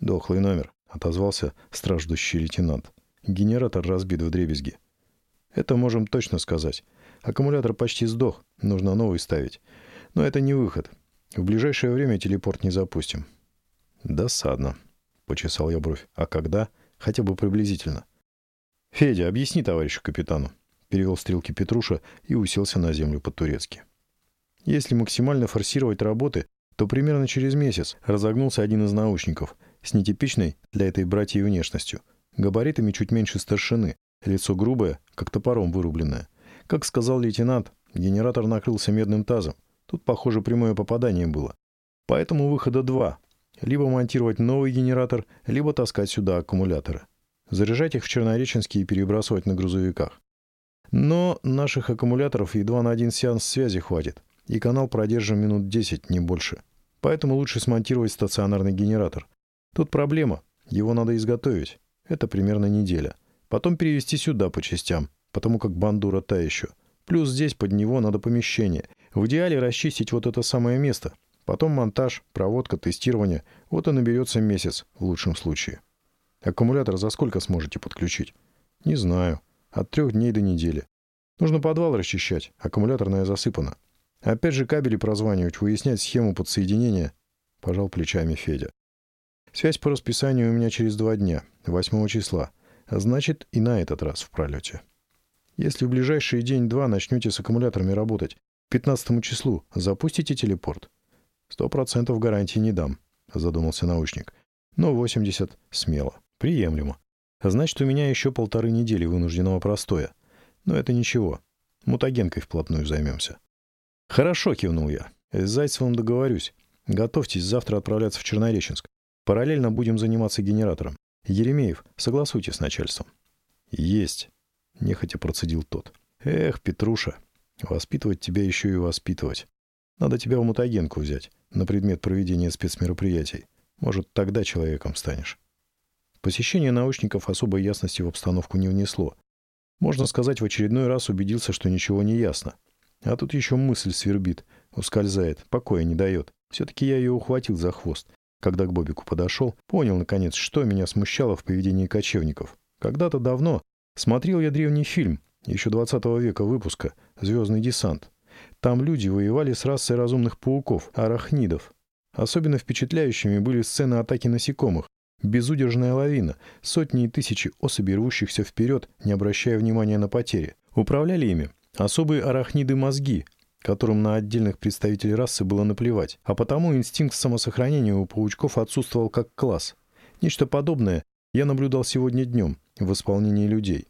«Дохлый номер», — отозвался страждущий лейтенант. «Генератор разбит в дребезги». «Это можем точно сказать. Аккумулятор почти сдох, нужно новый ставить. Но это не выход. В ближайшее время телепорт не запустим. Досадно, почесал я бровь. А когда? Хотя бы приблизительно. Федя, объясни товарищу капитану. Перевел стрелки Петруша и уселся на землю по-турецки. Если максимально форсировать работы, то примерно через месяц разогнулся один из научников с нетипичной для этой братьей внешностью. Габаритами чуть меньше старшины, лицо грубое, как топором вырубленное. Как сказал лейтенант, генератор накрылся медным тазом. Тут, похоже, прямое попадание было. Поэтому выхода два. Либо монтировать новый генератор, либо таскать сюда аккумуляторы. Заряжать их в Чернореченске и перебрасывать на грузовиках. Но наших аккумуляторов едва на один сеанс связи хватит, и канал продержим минут 10, не больше. Поэтому лучше смонтировать стационарный генератор. Тут проблема, его надо изготовить. Это примерно неделя. Потом перевести сюда по частям, потому как бандура та еще. Плюс здесь под него надо помещение. В идеале расчистить вот это самое место. Потом монтаж, проводка, тестирование. Вот и наберется месяц, в лучшем случае. Аккумулятор за сколько сможете подключить? Не знаю. От трех дней до недели. Нужно подвал расчищать, аккумуляторная засыпана. Опять же кабели прозванивать, выяснять схему подсоединения. Пожал плечами Федя. Связь по расписанию у меня через два дня, 8 числа. Значит, и на этот раз в пролете. Если в ближайший день-два начнете с аккумуляторами работать, к 15 числу запустите телепорт. Сто процентов гарантии не дам, задумался научник. Но 80 смело. Приемлемо. Значит, у меня еще полторы недели вынужденного простоя. Но это ничего. Мутагенкой вплотную займемся. Хорошо, кивнул я. С Зайцевым договорюсь. Готовьтесь завтра отправляться в Чернореченск. Параллельно будем заниматься генератором. Еремеев, согласуйте с начальством. Есть. Нехотя процедил тот. Эх, Петруша, воспитывать тебя еще и воспитывать. Надо тебя в мутагенку взять на предмет проведения спецмероприятий. Может, тогда человеком станешь. Посещение научников особой ясности в обстановку не внесло. Можно сказать, в очередной раз убедился, что ничего не ясно. А тут еще мысль свербит, ускользает, покоя не дает. Все-таки я ее ухватил за хвост. Когда к Бобику подошел, понял, наконец, что меня смущало в поведении кочевников. Когда-то давно смотрел я древний фильм, еще 20 века выпуска, «Звездный десант». Там люди воевали с расой разумных пауков, арахнидов. Особенно впечатляющими были сцены атаки насекомых. Безудержная лавина, сотни и тысячи особей рвущихся вперед, не обращая внимания на потери. Управляли ими особые арахниды-мозги, которым на отдельных представителей расы было наплевать, а потому инстинкт самосохранения у паучков отсутствовал как класс. Нечто подобное я наблюдал сегодня днем в исполнении людей.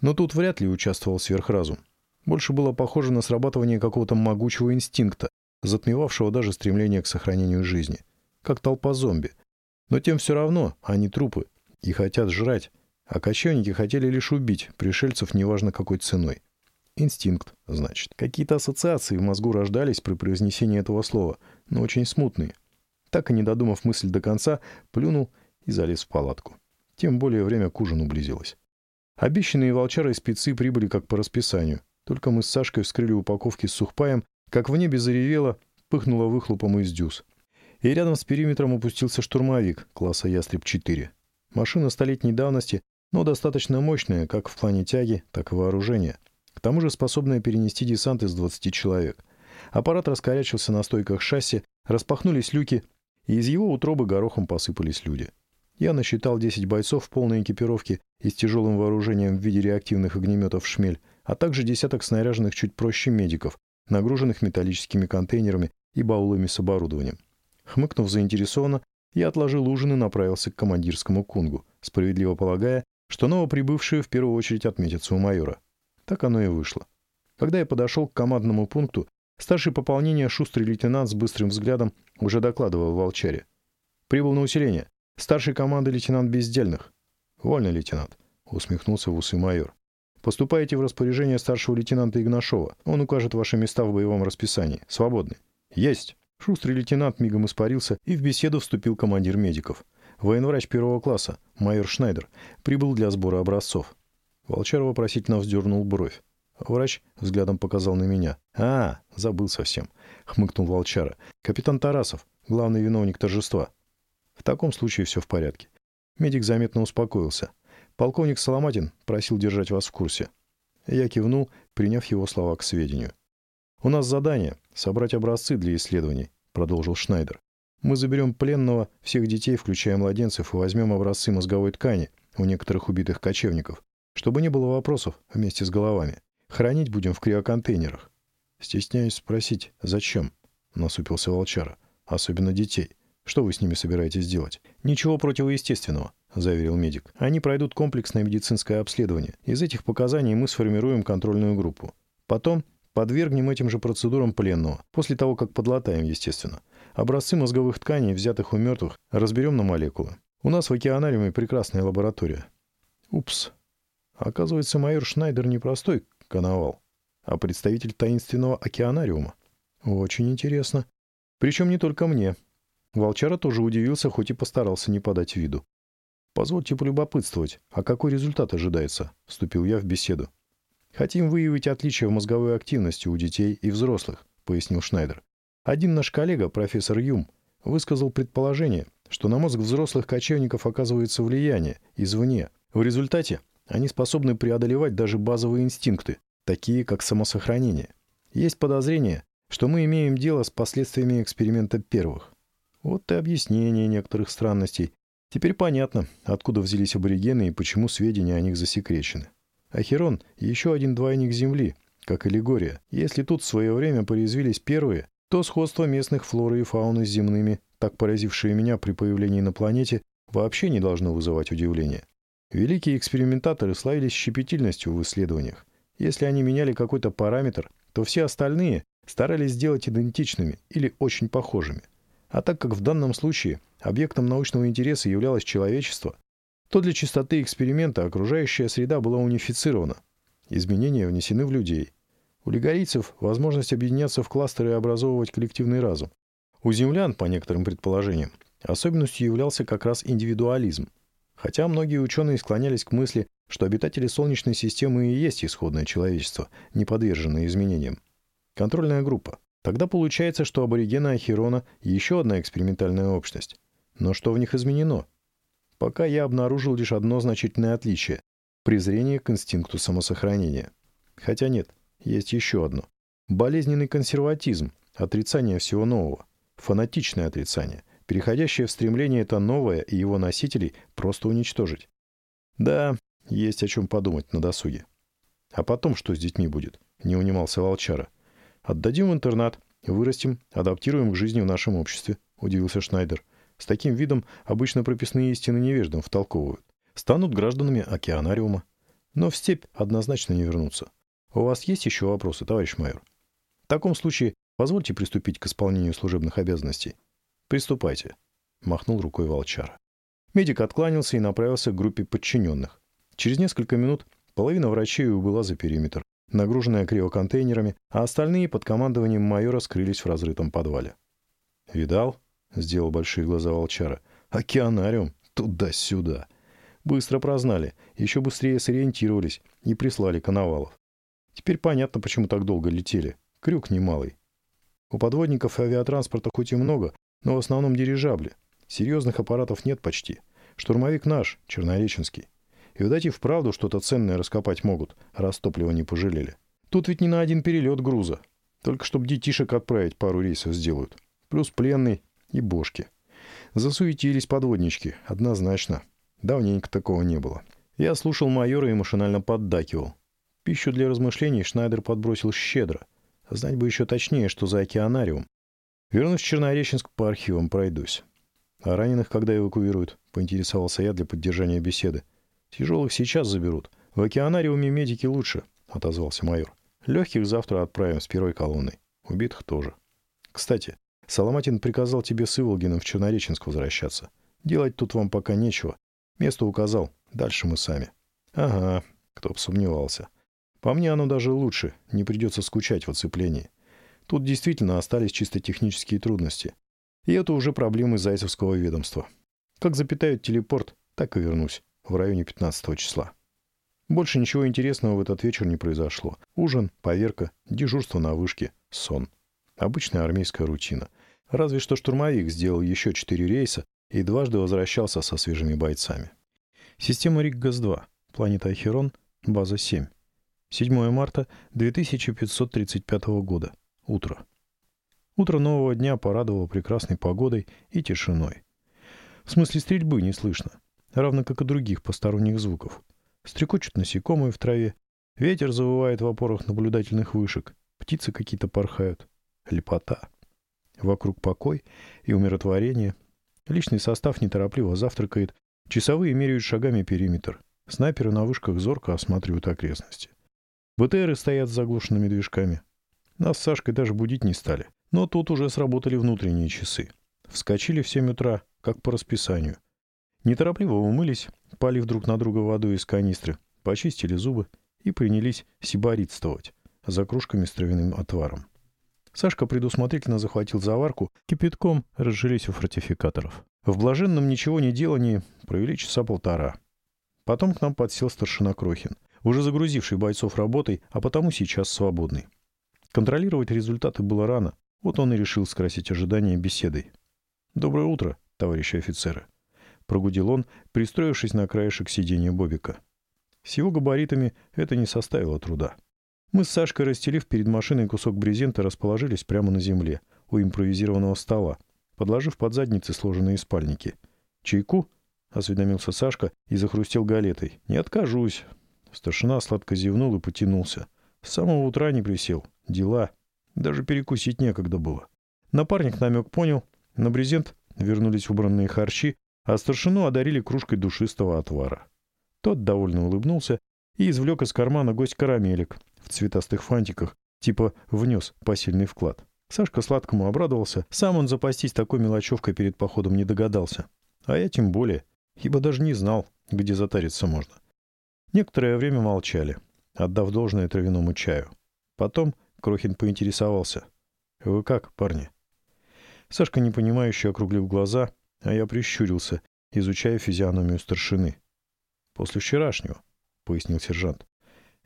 Но тут вряд ли участвовал сверхразум. Больше было похоже на срабатывание какого-то могучего инстинкта, затмевавшего даже стремление к сохранению жизни. Как толпа зомби. Но тем все равно, они трупы и хотят жрать, а кочевники хотели лишь убить пришельцев неважно какой ценой. Инстинкт, значит. Какие-то ассоциации в мозгу рождались при произнесении этого слова, но очень смутные. Так и не додумав мысль до конца, плюнул и залез в палатку. Тем более время к ужину близилось. Обещанные волчары и спецы прибыли как по расписанию. Только мы с Сашкой вскрыли упаковки с сухпаем, как в небе заревело, пыхнуло выхлопом из дюз. И рядом с периметром опустился штурмовик класса «Ястреб-4». Машина столетней давности, но достаточно мощная как в плане тяги, так и вооружения. К тому же способная перенести десант из 20 человек. Аппарат раскорячился на стойках шасси, распахнулись люки, и из его утробы горохом посыпались люди. Я насчитал 10 бойцов в полной экипировке и с тяжелым вооружением в виде реактивных огнеметов «Шмель», а также десяток снаряженных чуть проще медиков, нагруженных металлическими контейнерами и баулами с оборудованием. Хмыкнув заинтересованно, я отложил ужин и направился к командирскому кунгу, справедливо полагая, что новоприбывшие в первую очередь отметятся у майора. Так оно и вышло. Когда я подошел к командному пункту, старший пополнения шустрый лейтенант с быстрым взглядом уже докладывал волчаре. «Прибыл на усиление. Старший команды лейтенант Бездельных». «Вольно, лейтенант», — усмехнулся в усы майор. «Поступаете в распоряжение старшего лейтенанта Игнашова. Он укажет ваши места в боевом расписании. Свободны». «Есть». Шустрый лейтенант мигом испарился, и в беседу вступил командир медиков. Военврач первого класса, майор Шнайдер, прибыл для сбора образцов. Волчар вопросительно вздернул бровь. Врач взглядом показал на меня. «А, забыл совсем», — хмыкнул Волчара. «Капитан Тарасов, главный виновник торжества». В таком случае все в порядке. Медик заметно успокоился. Полковник Соломатин просил держать вас в курсе. Я кивнул, приняв его слова к сведению. «У нас задание — собрать образцы для исследований», — продолжил Шнайдер. «Мы заберем пленного, всех детей, включая младенцев, и возьмем образцы мозговой ткани у некоторых убитых кочевников. Чтобы не было вопросов вместе с головами. Хранить будем в криоконтейнерах. Стесняюсь спросить, зачем? Насупился волчара. Особенно детей. Что вы с ними собираетесь делать? Ничего противоестественного, заверил медик. Они пройдут комплексное медицинское обследование. Из этих показаний мы сформируем контрольную группу. Потом подвергнем этим же процедурам пленного, после того, как подлатаем, естественно. Образцы мозговых тканей, взятых у мертвых, разберем на молекулы. У нас в океанариуме прекрасная лаборатория. Упс, Оказывается, майор Шнайдер непростой Коновал. А представитель таинственного океанариума. Очень интересно. Причем не только мне. Волчара тоже удивился, хоть и постарался не подать виду. «Позвольте полюбопытствовать, а какой результат ожидается?» — вступил я в беседу. «Хотим выявить отличия в мозговой активности у детей и взрослых», — пояснил Шнайдер. «Один наш коллега, профессор Юм, высказал предположение, что на мозг взрослых кочевников оказывается влияние извне. В результате они способны преодолевать даже базовые инстинкты, такие как самосохранение. Есть подозрение, что мы имеем дело с последствиями эксперимента первых. Вот и объяснение некоторых странностей. Теперь понятно, откуда взялись аборигены и почему сведения о них засекречены. Ахерон — еще один двойник Земли, как и Лигория. Если тут в свое время порезвились первые, то сходство местных флоры и фауны с земными, так поразившие меня при появлении на планете, вообще не должно вызывать удивления. Великие экспериментаторы славились щепетильностью в исследованиях. Если они меняли какой-то параметр, то все остальные старались сделать идентичными или очень похожими. А так как в данном случае объектом научного интереса являлось человечество, то для чистоты эксперимента окружающая среда была унифицирована. Изменения внесены в людей. У лигарийцев возможность объединяться в кластеры и образовывать коллективный разум. У землян, по некоторым предположениям, особенностью являлся как раз индивидуализм. Хотя многие ученые склонялись к мысли, что обитатели Солнечной системы и есть исходное человечество, не подверженное изменениям. Контрольная группа. Тогда получается, что аборигены Ахирона – еще одна экспериментальная общность. Но что в них изменено? Пока я обнаружил лишь одно значительное отличие – презрение к инстинкту самосохранения. Хотя нет – есть еще одно. Болезненный консерватизм, отрицание всего нового, фанатичное отрицание, переходящее в стремление это новое и его носителей просто уничтожить. Да, есть о чем подумать на досуге. А потом что с детьми будет? Не унимался Волчара. Отдадим в интернат, вырастим, адаптируем к жизни в нашем обществе, удивился Шнайдер. С таким видом обычно прописные истины невеждам втолковывают. Станут гражданами океанариума. Но в степь однозначно не вернутся. У вас есть еще вопросы, товарищ майор? В таком случае позвольте приступить к исполнению служебных обязанностей. Приступайте, махнул рукой волчара. Медик откланялся и направился к группе подчиненных. Через несколько минут половина врачей убыла за периметр, нагруженная криоконтейнерами, а остальные под командованием майора скрылись в разрытом подвале. «Видал?» — сделал большие глаза волчара. «Океанариум! Туда-сюда!» Быстро прознали, еще быстрее сориентировались и прислали коновалов. Теперь понятно, почему так долго летели. Крюк немалый. У подводников авиатранспорта хоть и много, но в основном дирижабли. Серьезных аппаратов нет почти. Штурмовик наш, Чернореченский. И, видать, и вправду что-то ценное раскопать могут, раз топлива не пожалели. Тут ведь не на один перелет груза. Только чтобы детишек отправить пару рейсов сделают. Плюс пленный и бошки. Засуетились подводнички, однозначно. Давненько такого не было. Я слушал майора и машинально поддакивал. Пищу для размышлений Шнайдер подбросил щедро. Знать бы еще точнее, что за океанариум. Вернусь в Чернореченск, по архивам пройдусь. А раненых когда эвакуируют? Поинтересовался я для поддержания беседы. Тяжелых сейчас заберут. В океанариуме медики лучше, отозвался майор. Легких завтра отправим с первой колонной. Убитых тоже. Кстати, Соломатин приказал тебе с Иволгиным в Чернореченск возвращаться. Делать тут вам пока нечего. Место указал. Дальше мы сами. Ага, кто бы сомневался. По мне оно даже лучше, не придется скучать в оцеплении. Тут действительно остались чисто технические трудности. И это уже проблемы Зайцевского ведомства. Как запитают телепорт, так и вернусь, в районе 15 числа. Больше ничего интересного в этот вечер не произошло. Ужин, поверка, дежурство на вышке, сон. Обычная армейская рутина. Разве что штурмовик сделал еще четыре рейса и дважды возвращался со свежими бойцами. Система РИК-ГАЗ-2, планета Ахерон, база 7. 7 марта 2535 года. Утро. Утро нового дня порадовало прекрасной погодой и тишиной. В смысле стрельбы не слышно, равно как и других посторонних звуков. Стрекочут насекомые в траве, ветер завывает в опорах наблюдательных вышек, птицы какие-то порхают. Лепота. Вокруг покой и умиротворение. Личный состав неторопливо завтракает, часовые меряют шагами периметр. Снайперы на вышках зорко осматривают окрестности. БТРы стоят с заглушенными движками. Нас с Сашкой даже будить не стали. Но тут уже сработали внутренние часы. Вскочили в 7 утра, как по расписанию. Неторопливо умылись, полив друг на друга водой из канистры, почистили зубы и принялись сибаритствовать за кружками с травяным отваром. Сашка предусмотрительно захватил заварку, кипятком разжились у фортификаторов. В блаженном ничего не делании провели часа полтора. Потом к нам подсел старшина Крохин, уже загрузивший бойцов работой, а потому сейчас свободный. Контролировать результаты было рано, вот он и решил скрасить ожидания беседой. «Доброе утро, товарищи офицеры», — прогудел он, пристроившись на краешек сиденья Бобика. С его габаритами это не составило труда. Мы с Сашкой, расстелив перед машиной кусок брезента, расположились прямо на земле, у импровизированного стола, подложив под задницы сложенные спальники. «Чайку?» — осведомился Сашка и захрустел галетой. «Не откажусь». Старшина сладко зевнул и потянулся. С самого утра не присел. Дела. Даже перекусить некогда было. Напарник намек понял. На брезент вернулись убранные харчи, а старшину одарили кружкой душистого отвара. Тот довольно улыбнулся и извлек из кармана гость карамелек — в цветастых фантиках, типа внес посильный вклад. Сашка сладкому обрадовался. Сам он запастись такой мелочевкой перед походом не догадался. А я тем более, ибо даже не знал, где затариться можно. Некоторое время молчали, отдав должное травяному чаю. Потом Крохин поинтересовался. «Вы как, парни?» Сашка непонимающе округлил глаза, а я прищурился, изучая физиономию старшины. «После вчерашнего», — пояснил сержант.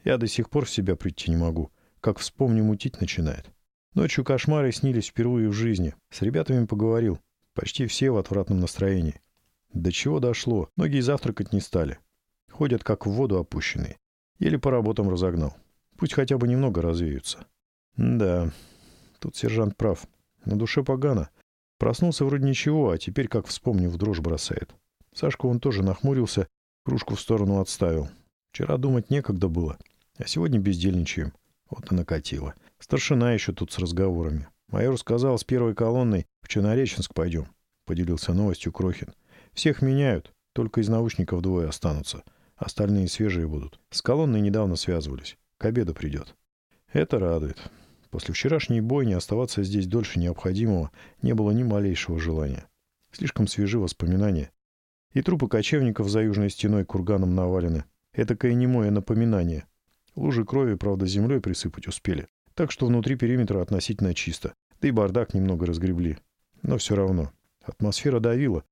Я до сих пор в себя прийти не могу. Как вспомню, мутить начинает. Ночью кошмары снились впервые в жизни. С ребятами поговорил. Почти все в отвратном настроении. До чего дошло. Многие завтракать не стали. Ходят как в воду опущенные. Еле по работам разогнал. Пусть хотя бы немного развеются. да, тут сержант прав. На душе погано. Проснулся вроде ничего, а теперь, как вспомнив, дрожь бросает. Сашка он тоже нахмурился, кружку в сторону отставил. Вчера думать некогда было. А сегодня бездельничаем. Вот и накатило. Старшина еще тут с разговорами. Майор сказал, с первой колонной в Чернореченск пойдем. Поделился новостью Крохин. Всех меняют, только из наушников двое останутся. Остальные свежие будут. С колонной недавно связывались. К обеду придет. Это радует. После вчерашней бойни оставаться здесь дольше необходимого не было ни малейшего желания. Слишком свежи воспоминания. И трупы кочевников за южной стеной курганом навалены. Этакое немое напоминание — Лужи крови, правда, землей присыпать успели. Так что внутри периметра относительно чисто. Да и бардак немного разгребли. Но все равно. Атмосфера давила.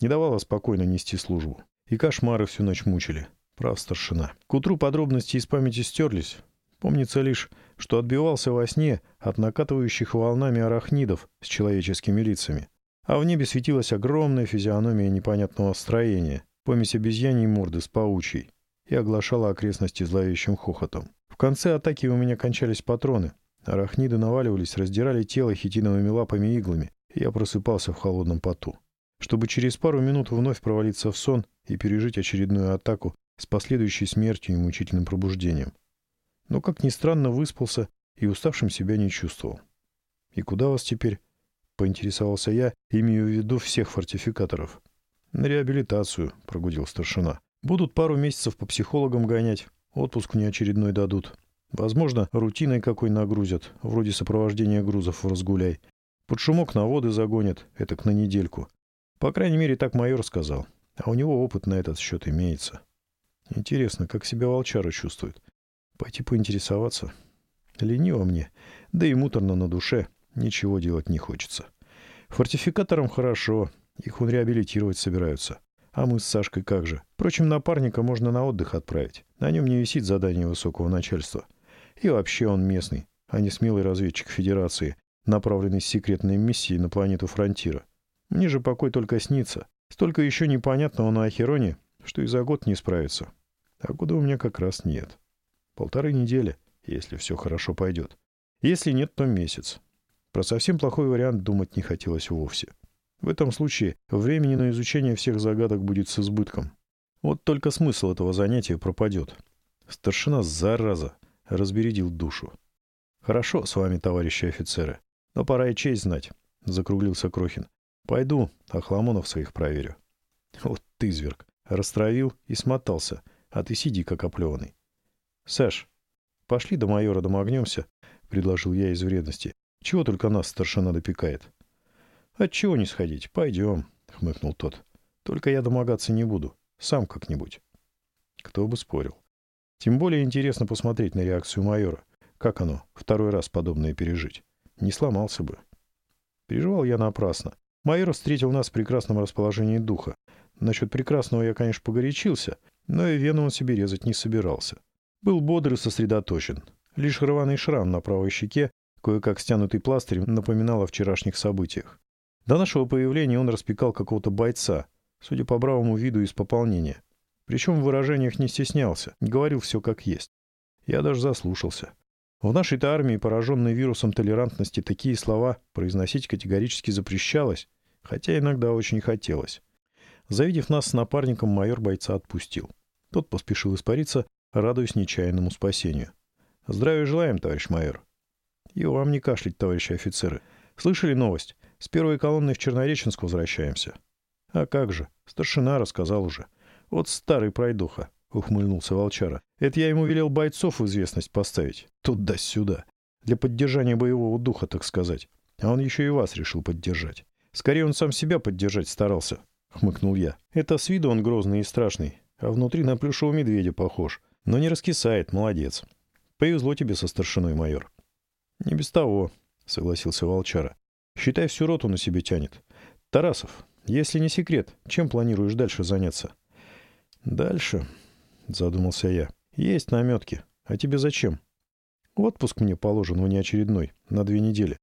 Не давала спокойно нести службу. И кошмары всю ночь мучили. Прав старшина. К утру подробности из памяти стерлись. Помнится лишь, что отбивался во сне от накатывающих волнами арахнидов с человеческими лицами. А в небе светилась огромная физиономия непонятного строения, помесь обезьяньей морды с паучьей и оглашала окрестности зловещим хохотом. В конце атаки у меня кончались патроны. Арахниды наваливались, раздирали тело хитиновыми лапами иглами, и я просыпался в холодном поту. Чтобы через пару минут вновь провалиться в сон и пережить очередную атаку с последующей смертью и мучительным пробуждением. Но, как ни странно, выспался и уставшим себя не чувствовал. «И куда вас теперь?» — поинтересовался я, имею в виду всех фортификаторов. «На реабилитацию», — прогудел старшина. Будут пару месяцев по психологам гонять. Отпуск не очередной дадут. Возможно, рутиной какой нагрузят, вроде сопровождения грузов в разгуляй. Под шумок на воды загонят, это на недельку. По крайней мере, так майор сказал. А у него опыт на этот счет имеется. Интересно, как себя волчара чувствует. Пойти поинтересоваться. Лениво мне, да и муторно на душе. Ничего делать не хочется. Фортификаторам хорошо, их он реабилитировать собираются. А мы с Сашкой как же? Впрочем, напарника можно на отдых отправить. На нем не висит задание высокого начальства. И вообще он местный, а не смелый разведчик Федерации, направленный с секретной миссией на планету Фронтира. Мне же покой только снится. Столько еще непонятного на Ахероне, что и за год не справится. А года у меня как раз нет. Полторы недели, если все хорошо пойдет. Если нет, то месяц. Про совсем плохой вариант думать не хотелось вовсе. В этом случае времени на изучение всех загадок будет с избытком. Вот только смысл этого занятия пропадет. Старшина, зараза, разбередил душу. «Хорошо с вами, товарищи офицеры, но пора и честь знать», — закруглился Крохин. «Пойду, охламонов своих проверю». «Вот ты, зверг, растравил и смотался, а ты сиди, как оплеванный». «Саш, пошли до майора домогнемся», — предложил я из вредности. «Чего только нас старшина допекает?» «Отчего не сходить? Пойдем», — хмыкнул тот. «Только я домогаться не буду. Сам как-нибудь». Кто бы спорил. Тем более интересно посмотреть на реакцию майора. Как оно, второй раз подобное пережить? Не сломался бы. Переживал я напрасно. Майор встретил нас в прекрасном расположении духа. Насчет прекрасного я, конечно, погорячился, но и вену он себе резать не собирался. Был бодр и сосредоточен. Лишь рваный шрам на правой щеке, кое-как стянутый пластырем, напоминал о вчерашних событиях. До нашего появления он распекал какого-то бойца, судя по бравому виду из пополнения. Причем в выражениях не стеснялся, говорил все как есть. Я даже заслушался. В нашей-то армии, пораженной вирусом толерантности, такие слова произносить категорически запрещалось, хотя иногда очень хотелось. Завидев нас с напарником, майор бойца отпустил. Тот поспешил испариться, радуясь нечаянному спасению. «Здравия желаем, товарищ майор». «И вам не кашлять, товарищи офицеры. Слышали новость? С первой колонной в Чернореченск возвращаемся». «А как же? Старшина рассказал уже. Вот старый пройдуха», — ухмыльнулся Волчара. «Это я ему велел бойцов в известность поставить. Тут да сюда. Для поддержания боевого духа, так сказать. А он еще и вас решил поддержать. Скорее, он сам себя поддержать старался», — хмыкнул я. «Это с виду он грозный и страшный, а внутри на плюшевого медведя похож. Но не раскисает, молодец. Повезло тебе со старшиной, майор». «Не без того», — согласился Волчара. «Считай, всю роту на себе тянет. Тарасов, если не секрет, чем планируешь дальше заняться?» «Дальше», — задумался я. «Есть наметки. А тебе зачем?» «Отпуск мне положен внеочередной, на две недели.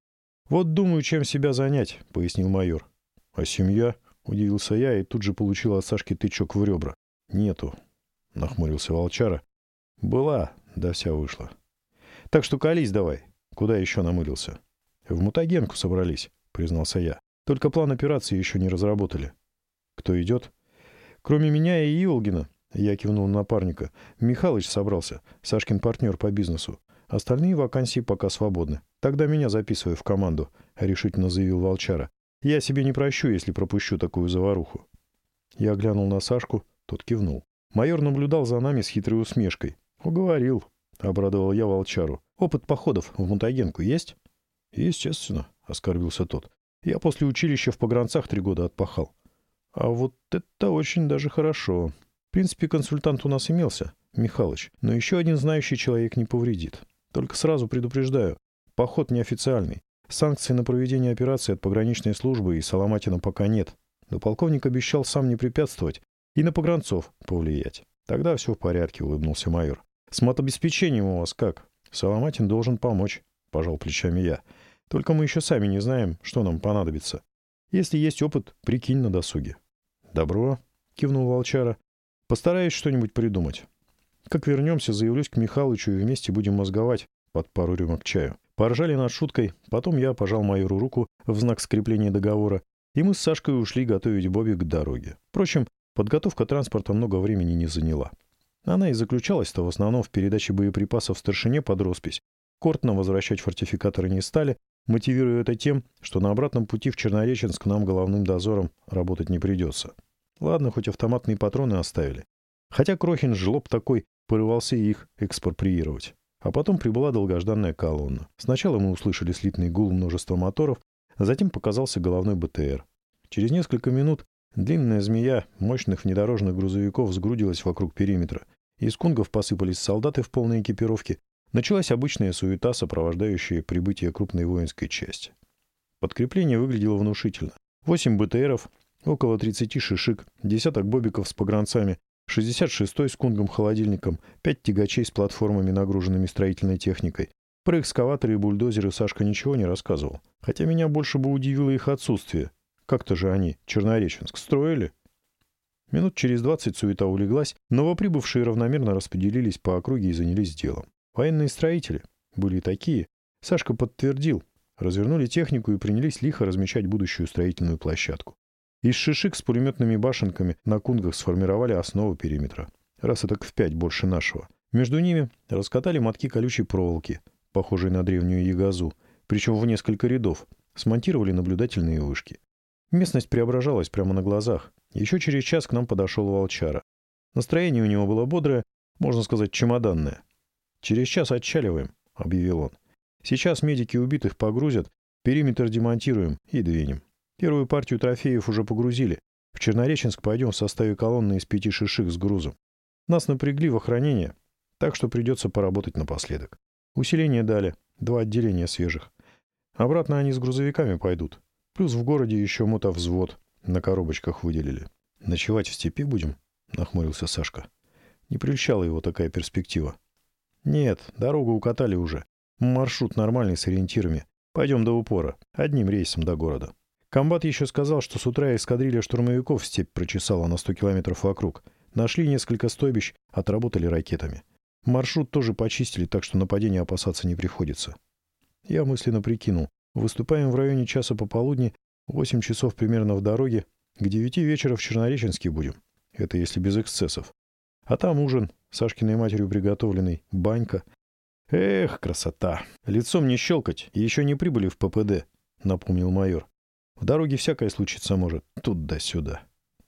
Вот думаю, чем себя занять», — пояснил майор. «А семья?» — удивился я и тут же получил от Сашки тычок в ребра. «Нету», — нахмурился волчара. «Была, да вся вышла. Так что колись давай. Куда еще намылился?» «В мутагенку собрались», — признался я. «Только план операции еще не разработали». «Кто идет?» «Кроме меня и Иволгина», — я кивнул на напарника, — «Михалыч собрался, Сашкин партнер по бизнесу. Остальные вакансии пока свободны. Тогда меня записывай в команду», — решительно заявил Волчара. «Я себе не прощу, если пропущу такую заваруху». Я глянул на Сашку, тот кивнул. Майор наблюдал за нами с хитрой усмешкой. «Уговорил», — обрадовал я Волчару. «Опыт походов в Мутагенку есть?» «Естественно», — оскорбился тот. «Я после училища в погранцах три года отпахал». «А вот это очень даже хорошо. В принципе, консультант у нас имелся, Михалыч, но еще один знающий человек не повредит. Только сразу предупреждаю, поход неофициальный. Санкций на проведение операции от пограничной службы и Соломатина пока нет. Но полковник обещал сам не препятствовать и на погранцов повлиять. Тогда все в порядке, улыбнулся майор. С матобеспечением у вас как? Соломатин должен помочь, пожал плечами я. Только мы еще сами не знаем, что нам понадобится. Если есть опыт, прикинь на досуге. Добро, кивнул Волчара. Постараюсь что-нибудь придумать. Как вернемся, заявлюсь к Михалычу и вместе будем мозговать под пару рюмок чаю. Поржали над шуткой, потом я пожал майору руку в знак скрепления договора, и мы с Сашкой ушли готовить Бобби к дороге. Впрочем, подготовка транспорта много времени не заняла. Она и заключалась-то в основном в передаче боеприпасов старшине под роспись. Кортно возвращать фортификаторы не стали, мотивируя это тем, что на обратном пути в Чернореченск нам головным дозором работать не придется. Ладно, хоть автоматные патроны оставили. Хотя Крохин жлоб такой порывался их экспроприировать. А потом прибыла долгожданная колонна. Сначала мы услышали слитный гул множества моторов, а затем показался головной БТР. Через несколько минут длинная змея мощных внедорожных грузовиков сгрудилась вокруг периметра. Из кунгов посыпались солдаты в полной экипировке. Началась обычная суета, сопровождающая прибытие крупной воинской части. Подкрепление выглядело внушительно. Восемь БТРов, около 30 шишек, десяток бобиков с погранцами, 66-й с кунгом-холодильником, 5 тягачей с платформами, нагруженными строительной техникой. Про экскаваторы и бульдозеры Сашка ничего не рассказывал. Хотя меня больше бы удивило их отсутствие. Как-то же они Чернореченск строили. Минут через 20 суета улеглась, новоприбывшие равномерно распределились по округе и занялись делом. Военные строители были такие. Сашка подтвердил. Развернули технику и принялись лихо размечать будущую строительную площадку. Из шишик с пулеметными башенками на кунгах сформировали основу периметра. Раз это в пять больше нашего. Между ними раскатали мотки колючей проволоки, похожие на древнюю ягозу, причем в несколько рядов, смонтировали наблюдательные вышки. Местность преображалась прямо на глазах. Еще через час к нам подошел волчара. Настроение у него было бодрое, можно сказать, чемоданное. «Через час отчаливаем», — объявил он. «Сейчас медики убитых погрузят, периметр демонтируем и двинем». Первую партию трофеев уже погрузили. В Чернореченск пойдем в составе колонны из пяти шишек с грузом. Нас напрягли в охранение. так что придется поработать напоследок. Усиление дали, два отделения свежих. Обратно они с грузовиками пойдут. Плюс в городе еще мотовзвод на коробочках выделили. «Ночевать в степи будем?» — нахмурился Сашка. Не прельщала его такая перспектива. «Нет, дорогу укатали уже. Маршрут нормальный с ориентирами. Пойдем до упора. Одним рейсом до города». Комбат еще сказал, что с утра эскадрилья штурмовиков степь прочесала на 100 километров вокруг. Нашли несколько стойбищ, отработали ракетами. Маршрут тоже почистили, так что нападения опасаться не приходится. Я мысленно прикинул. Выступаем в районе часа пополудни, 8 часов примерно в дороге, к 9 вечера в Чернореченске будем. Это если без эксцессов. А там ужин, Сашкиной матерью приготовленный, банька. Эх, красота! Лицом не щелкать, еще не прибыли в ППД, напомнил майор. В дороге всякое случиться может, тут да сюда.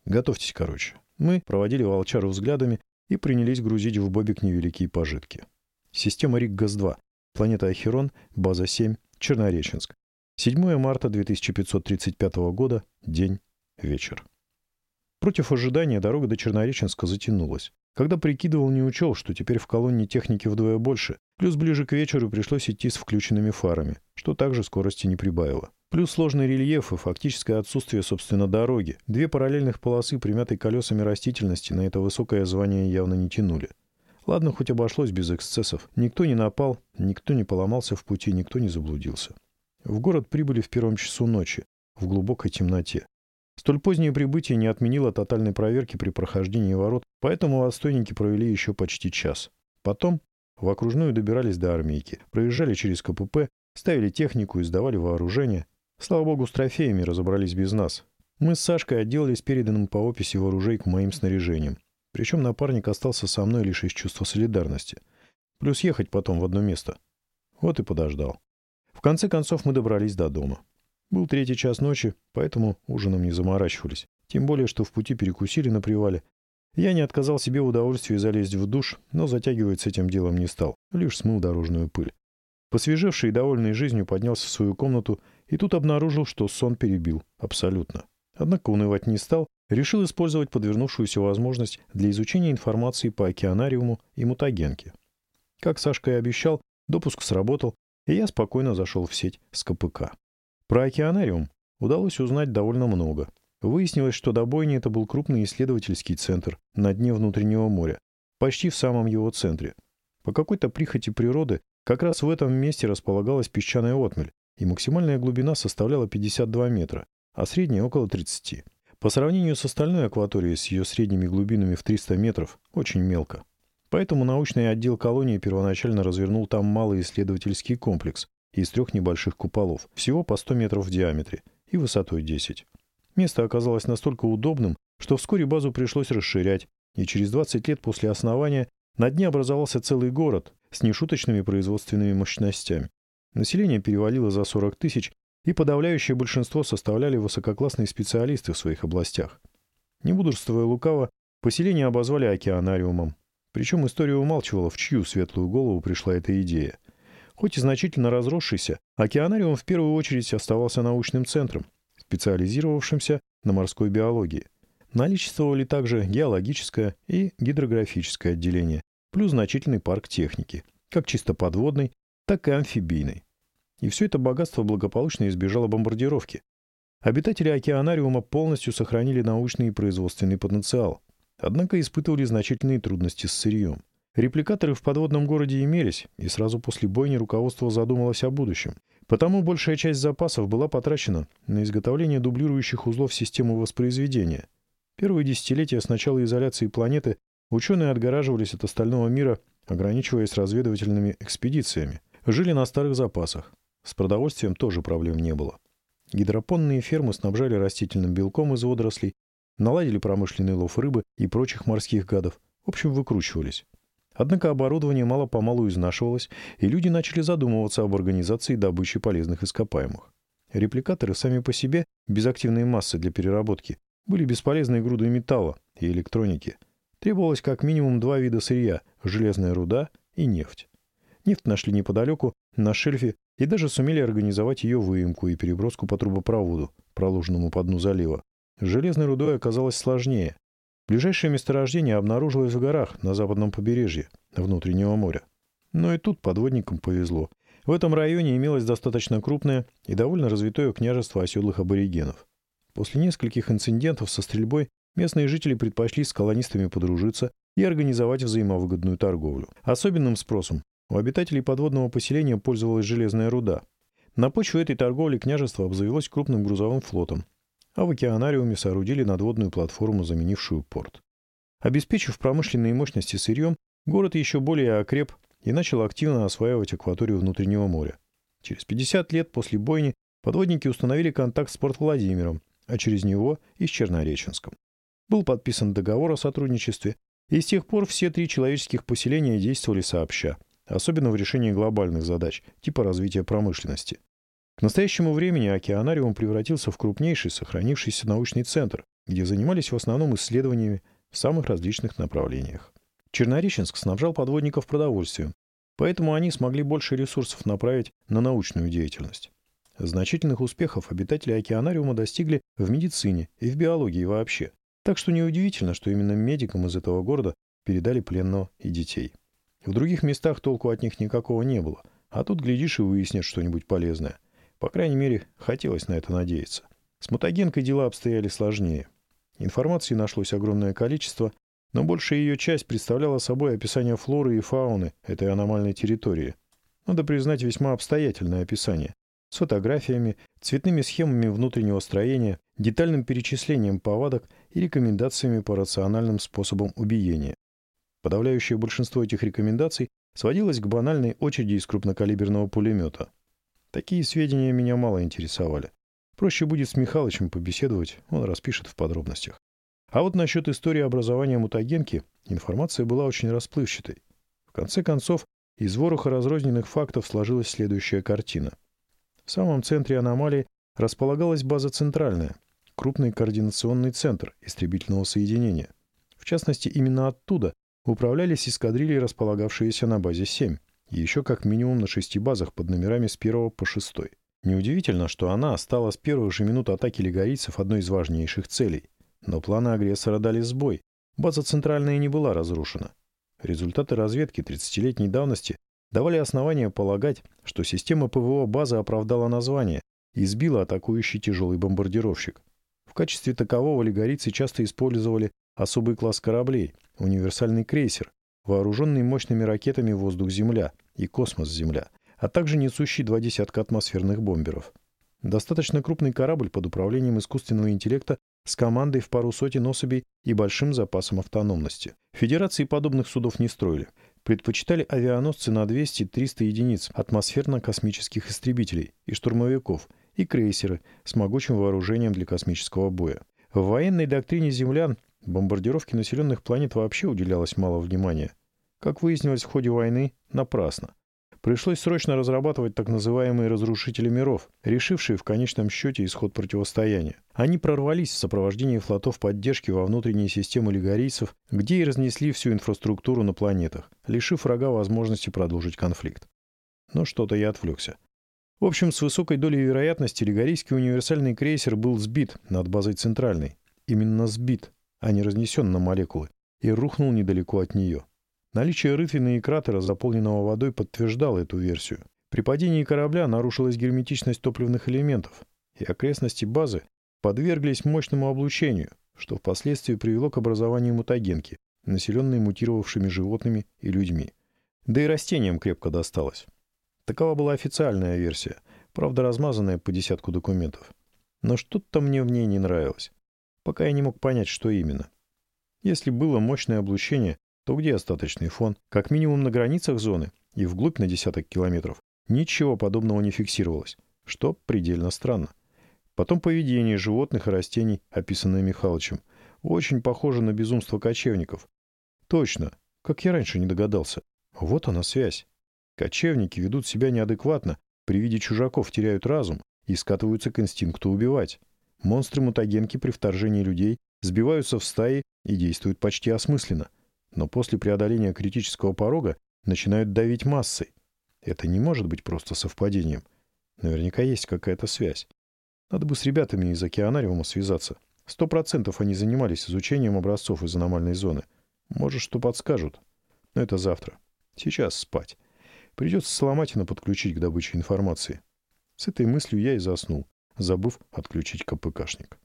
Готовьтесь, короче. Мы проводили волчару взглядами и принялись грузить в бобик невеликие пожитки. Система РИК-ГАЗ-2. Планета Ахерон, база 7, Чернореченск. 7 марта 2535 года, день, вечер. Против ожидания дорога до Чернореченска затянулась. Когда прикидывал, не учел, что теперь в колонне техники вдвое больше, плюс ближе к вечеру пришлось идти с включенными фарами, что также скорости не прибавило. Плюс сложный рельеф и фактическое отсутствие, собственно, дороги. Две параллельных полосы, примятой колесами растительности, на это высокое звание явно не тянули. Ладно, хоть обошлось без эксцессов. Никто не напал, никто не поломался в пути, никто не заблудился. В город прибыли в первом часу ночи, в глубокой темноте. Столь позднее прибытие не отменило тотальной проверки при прохождении ворот, поэтому отстойники провели еще почти час. Потом в окружную добирались до армейки, проезжали через КПП, ставили технику и сдавали вооружение, Слава богу, с трофеями разобрались без нас. Мы с Сашкой отделались переданным по описи вооружей к моим снаряжениям. Причем напарник остался со мной лишь из чувства солидарности. Плюс ехать потом в одно место. Вот и подождал. В конце концов мы добрались до дома. Был третий час ночи, поэтому ужином не заморачивались. Тем более, что в пути перекусили на привале. Я не отказал себе в удовольствии залезть в душ, но затягивать с этим делом не стал, лишь смыл дорожную пыль. Посвежевший и довольный жизнью поднялся в свою комнату и тут обнаружил, что сон перебил. Абсолютно. Однако унывать не стал, решил использовать подвернувшуюся возможность для изучения информации по океанариуму и мутагенке. Как Сашка и обещал, допуск сработал, и я спокойно зашел в сеть с КПК. Про океанариум удалось узнать довольно много. Выяснилось, что до бойни это был крупный исследовательский центр на дне внутреннего моря, почти в самом его центре. По какой-то прихоти природы как раз в этом месте располагалась песчаная отмель, и максимальная глубина составляла 52 метра, а средняя около 30. По сравнению с остальной акваторией с ее средними глубинами в 300 метров, очень мелко. Поэтому научный отдел колонии первоначально развернул там малый исследовательский комплекс из трех небольших куполов, всего по 100 метров в диаметре и высотой 10. Место оказалось настолько удобным, что вскоре базу пришлось расширять, и через 20 лет после основания на дне образовался целый город с нешуточными производственными мощностями. Население перевалило за 40 тысяч, и подавляющее большинство составляли высококлассные специалисты в своих областях. Не мудрствуя лукаво, поселение обозвали океанариумом. Причем история умалчивала, в чью светлую голову пришла эта идея. Хоть и значительно разросшийся, океанариум в первую очередь оставался научным центром, специализировавшимся на морской биологии. Наличествовали также геологическое и гидрографическое отделение, плюс значительный парк техники, как чисто подводный, так и амфибийной. И все это богатство благополучно избежало бомбардировки. Обитатели океанариума полностью сохранили научный и производственный потенциал, однако испытывали значительные трудности с сырьем. Репликаторы в подводном городе имелись, и сразу после бойни руководство задумалось о будущем. Потому большая часть запасов была потрачена на изготовление дублирующих узлов системы воспроизведения. Первые десятилетия с начала изоляции планеты ученые отгораживались от остального мира, ограничиваясь разведывательными экспедициями – Жили на старых запасах. С продовольствием тоже проблем не было. Гидропонные фермы снабжали растительным белком из водорослей, наладили промышленный лов рыбы и прочих морских гадов. В общем, выкручивались. Однако оборудование мало-помалу изнашивалось, и люди начали задумываться об организации добычи полезных ископаемых. Репликаторы сами по себе, без активной массы для переработки, были бесполезной грудой металла и электроники. Требовалось как минимум два вида сырья – железная руда и нефть. Нефть нашли неподалеку, на шельфе, и даже сумели организовать ее выемку и переброску по трубопроводу, проложенному по дну залива. С железной рудой оказалось сложнее. Ближайшее месторождение обнаружилось в горах на западном побережье. внутреннего моря. Но и тут подводникам повезло. В этом районе имелось достаточно крупное и довольно развитое княжество оседлых аборигенов. После нескольких инцидентов со стрельбой местные жители предпочли с колонистами подружиться и организовать взаимовыгодную торговлю. Особенным спросом у обитателей подводного поселения пользовалась железная руда. На почве этой торговли княжество обзавелось крупным грузовым флотом, а в океанариуме соорудили надводную платформу, заменившую порт. Обеспечив промышленные мощности сырьем, город еще более окреп и начал активно осваивать акваторию внутреннего моря. Через 50 лет после бойни подводники установили контакт с Порт Владимиром, а через него и с Чернореченском. Был подписан договор о сотрудничестве, и с тех пор все три человеческих поселения действовали сообща, особенно в решении глобальных задач, типа развития промышленности. К настоящему времени океанариум превратился в крупнейший сохранившийся научный центр, где занимались в основном исследованиями в самых различных направлениях. Чернореченск снабжал подводников продовольствием, поэтому они смогли больше ресурсов направить на научную деятельность. Значительных успехов обитатели океанариума достигли в медицине и в биологии вообще. Так что неудивительно, что именно медикам из этого города передали пленного и детей. В других местах толку от них никакого не было, а тут, глядишь, и выяснят что-нибудь полезное. По крайней мере, хотелось на это надеяться. С мутагенкой дела обстояли сложнее. Информации нашлось огромное количество, но большая ее часть представляла собой описание флоры и фауны этой аномальной территории. Надо признать весьма обстоятельное описание. С фотографиями, цветными схемами внутреннего строения, детальным перечислением повадок и рекомендациями по рациональным способам убиения. Подавляющее большинство этих рекомендаций сводилось к банальной очереди из крупнокалиберного пулемета. Такие сведения меня мало интересовали. Проще будет с Михалычем побеседовать, он распишет в подробностях. А вот насчет истории образования мутагенки информация была очень расплывчатой. В конце концов, из вороха разрозненных фактов сложилась следующая картина. В самом центре аномалии располагалась база «Центральная», крупный координационный центр истребительного соединения. В частности, именно оттуда управлялись эскадрильи, располагавшиеся на базе 7, и еще как минимум на шести базах под номерами с 1 по 6. Неудивительно, что она стала с первых же минут атаки лигорийцев одной из важнейших целей. Но планы агрессора дали сбой. База центральная не была разрушена. Результаты разведки 30-летней давности давали основания полагать, что система ПВО базы оправдала название и сбила атакующий тяжелый бомбардировщик. В качестве такового лигорийцы часто использовали особый класс кораблей – универсальный крейсер, вооруженный мощными ракетами «Воздух-Земля» и «Космос-Земля», а также несущий два десятка атмосферных бомберов. Достаточно крупный корабль под управлением искусственного интеллекта с командой в пару сотен особей и большим запасом автономности. Федерации подобных судов не строили. Предпочитали авианосцы на 200-300 единиц атмосферно-космических истребителей и штурмовиков – и крейсеры с могучим вооружением для космического боя. В военной доктрине землян бомбардировке населенных планет вообще уделялось мало внимания. Как выяснилось в ходе войны, напрасно. Пришлось срочно разрабатывать так называемые разрушители миров, решившие в конечном счете исход противостояния. Они прорвались в сопровождении флотов поддержки во внутренние системы лигорийцев, где и разнесли всю инфраструктуру на планетах, лишив врага возможности продолжить конфликт. Но что-то я отвлекся. В общем, с высокой долей вероятности Лигорийский универсальный крейсер был сбит над базой Центральной. Именно сбит, а не разнесен на молекулы, и рухнул недалеко от нее. Наличие рытвины и кратера, заполненного водой, подтверждало эту версию. При падении корабля нарушилась герметичность топливных элементов, и окрестности базы подверглись мощному облучению, что впоследствии привело к образованию мутагенки, населенной мутировавшими животными и людьми. Да и растениям крепко досталось. Такова была официальная версия, правда размазанная по десятку документов. Но что-то мне в ней не нравилось, пока я не мог понять, что именно. Если было мощное облучение, то где остаточный фон? Как минимум на границах зоны и вглубь на десяток километров. Ничего подобного не фиксировалось, что предельно странно. Потом поведение животных и растений, описанное Михалычем, очень похоже на безумство кочевников. Точно, как я раньше не догадался. Вот она связь. Кочевники ведут себя неадекватно, при виде чужаков теряют разум и скатываются к инстинкту убивать. Монстры-мутагенки при вторжении людей сбиваются в стаи и действуют почти осмысленно. Но после преодоления критического порога начинают давить массой. Это не может быть просто совпадением. Наверняка есть какая-то связь. Надо бы с ребятами из океанариума связаться. Сто процентов они занимались изучением образцов из аномальной зоны. Может, что подскажут. Но это завтра. Сейчас спать. Придется Соломатина подключить к добыче информации. С этой мыслью я и заснул, забыв отключить КПКшник.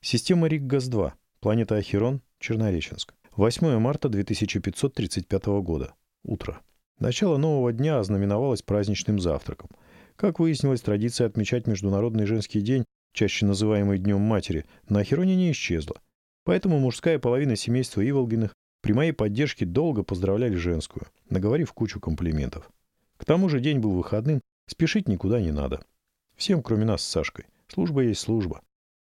Система РИК-ГАЗ-2. Планета Ахерон, Чернореченск. 8 марта 2535 года. Утро. Начало нового дня ознаменовалось праздничным завтраком. Как выяснилось, традиция отмечать Международный женский день, чаще называемый Днем Матери, на Ахероне не исчезла. Поэтому мужская половина семейства Иволгиных при моей поддержке долго поздравляли женскую, наговорив кучу комплиментов. К тому же день был выходным, спешить никуда не надо. Всем, кроме нас с Сашкой. Служба есть служба.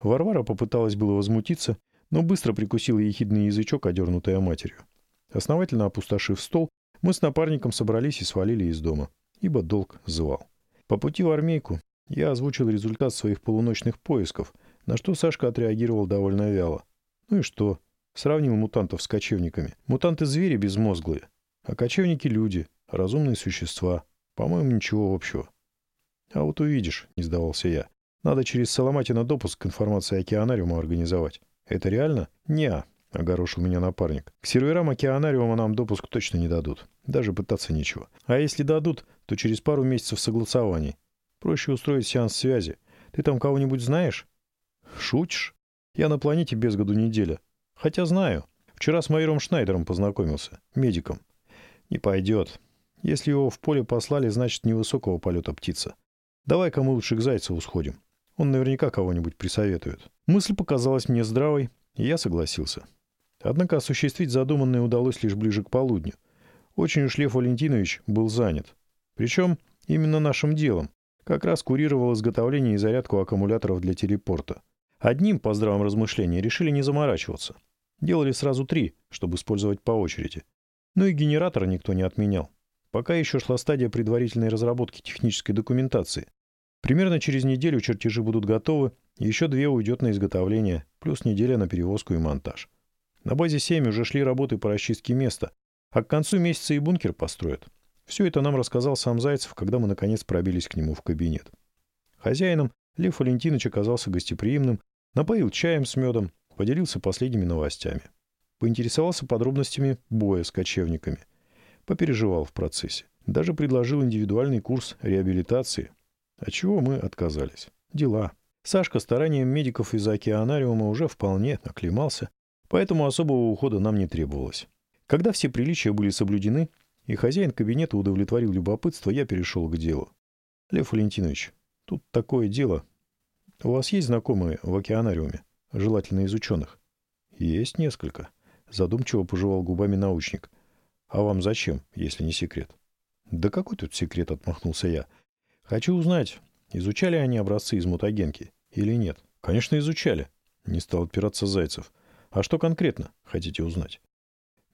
Варвара попыталась было возмутиться, но быстро прикусила ехидный язычок, одернутая матерью. Основательно опустошив стол, мы с напарником собрались и свалили из дома, ибо долг звал. По пути в армейку я озвучил результат своих полуночных поисков, на что Сашка отреагировал довольно вяло. Ну и что? Сравнил мутантов с кочевниками. Мутанты-звери безмозглые, а кочевники — люди, разумные существа. По-моему, ничего общего. А вот увидишь, не сдавался я. Надо через Соломатина допуск к информации океанариума организовать. Это реально? Не, огорошил меня напарник. К серверам океанариума нам допуск точно не дадут. Даже пытаться нечего. А если дадут, то через пару месяцев согласований. Проще устроить сеанс связи. Ты там кого-нибудь знаешь? Шутишь? Я на планете без году неделя. Хотя знаю. Вчера с майором Шнайдером познакомился. Медиком. Не пойдет. Если его в поле послали, значит, невысокого полета птица. Давай-ка мы лучше к Зайцеву сходим. Он наверняка кого-нибудь присоветует. Мысль показалась мне здравой, и я согласился. Однако осуществить задуманное удалось лишь ближе к полудню. Очень уж Лев Валентинович был занят. Причем именно нашим делом. Как раз курировал изготовление и зарядку аккумуляторов для телепорта. Одним, по здравом размышлении, решили не заморачиваться. Делали сразу три, чтобы использовать по очереди. Ну и генератор никто не отменял. Пока еще шла стадия предварительной разработки технической документации. Примерно через неделю чертежи будут готовы, еще две уйдет на изготовление, плюс неделя на перевозку и монтаж. На базе 7 уже шли работы по расчистке места, а к концу месяца и бункер построят. Все это нам рассказал сам Зайцев, когда мы наконец пробились к нему в кабинет. Хозяином Лев Валентинович оказался гостеприимным, напоил чаем с медом, поделился последними новостями. Поинтересовался подробностями боя с кочевниками. Попереживал в процессе. Даже предложил индивидуальный курс реабилитации, от чего мы отказались. Дела. Сашка старанием медиков из океанариума уже вполне оклемался, поэтому особого ухода нам не требовалось. Когда все приличия были соблюдены, и хозяин кабинета удовлетворил любопытство, я перешел к делу. Лев Валентинович, тут такое дело. У вас есть знакомые в океанариуме, желательно из ученых? Есть несколько. Задумчиво пожевал губами научник. А вам зачем, если не секрет? Да какой тут секрет, отмахнулся я. Хочу узнать, изучали они образцы из мутагенки или нет? Конечно, изучали. Не стал отпираться Зайцев. А что конкретно хотите узнать?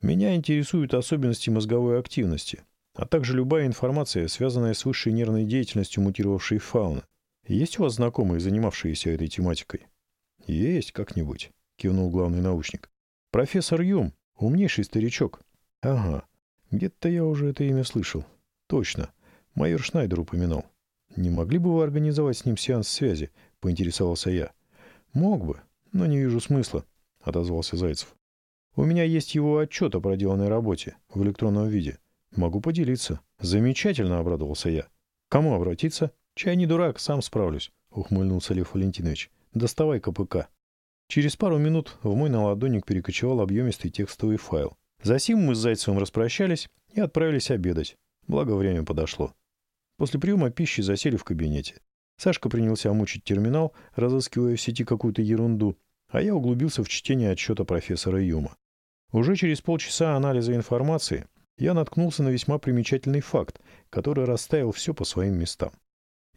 Меня интересуют особенности мозговой активности, а также любая информация, связанная с высшей нервной деятельностью мутировавшей фауны. Есть у вас знакомые, занимавшиеся этой тематикой? Есть как-нибудь, кивнул главный научник. Профессор Юм, умнейший старичок. Ага, где-то я уже это имя слышал. Точно, майор Шнайдер упоминал. «Не могли бы вы организовать с ним сеанс связи?» — поинтересовался я. «Мог бы, но не вижу смысла», — отозвался Зайцев. «У меня есть его отчет о проделанной работе в электронном виде. Могу поделиться». «Замечательно», — обрадовался я. «Кому обратиться?» «Чай не дурак, сам справлюсь», — ухмыльнулся Лев Валентинович. «Доставай КПК». Через пару минут в мой наладонник перекочевал объемистый текстовый файл. Засим мы с Зайцевым распрощались и отправились обедать. Благо время подошло. После приема пищи засели в кабинете. Сашка принялся мучить терминал, разыскивая в сети какую-то ерунду, а я углубился в чтение отчета профессора Юма. Уже через полчаса анализа информации я наткнулся на весьма примечательный факт, который расставил все по своим местам.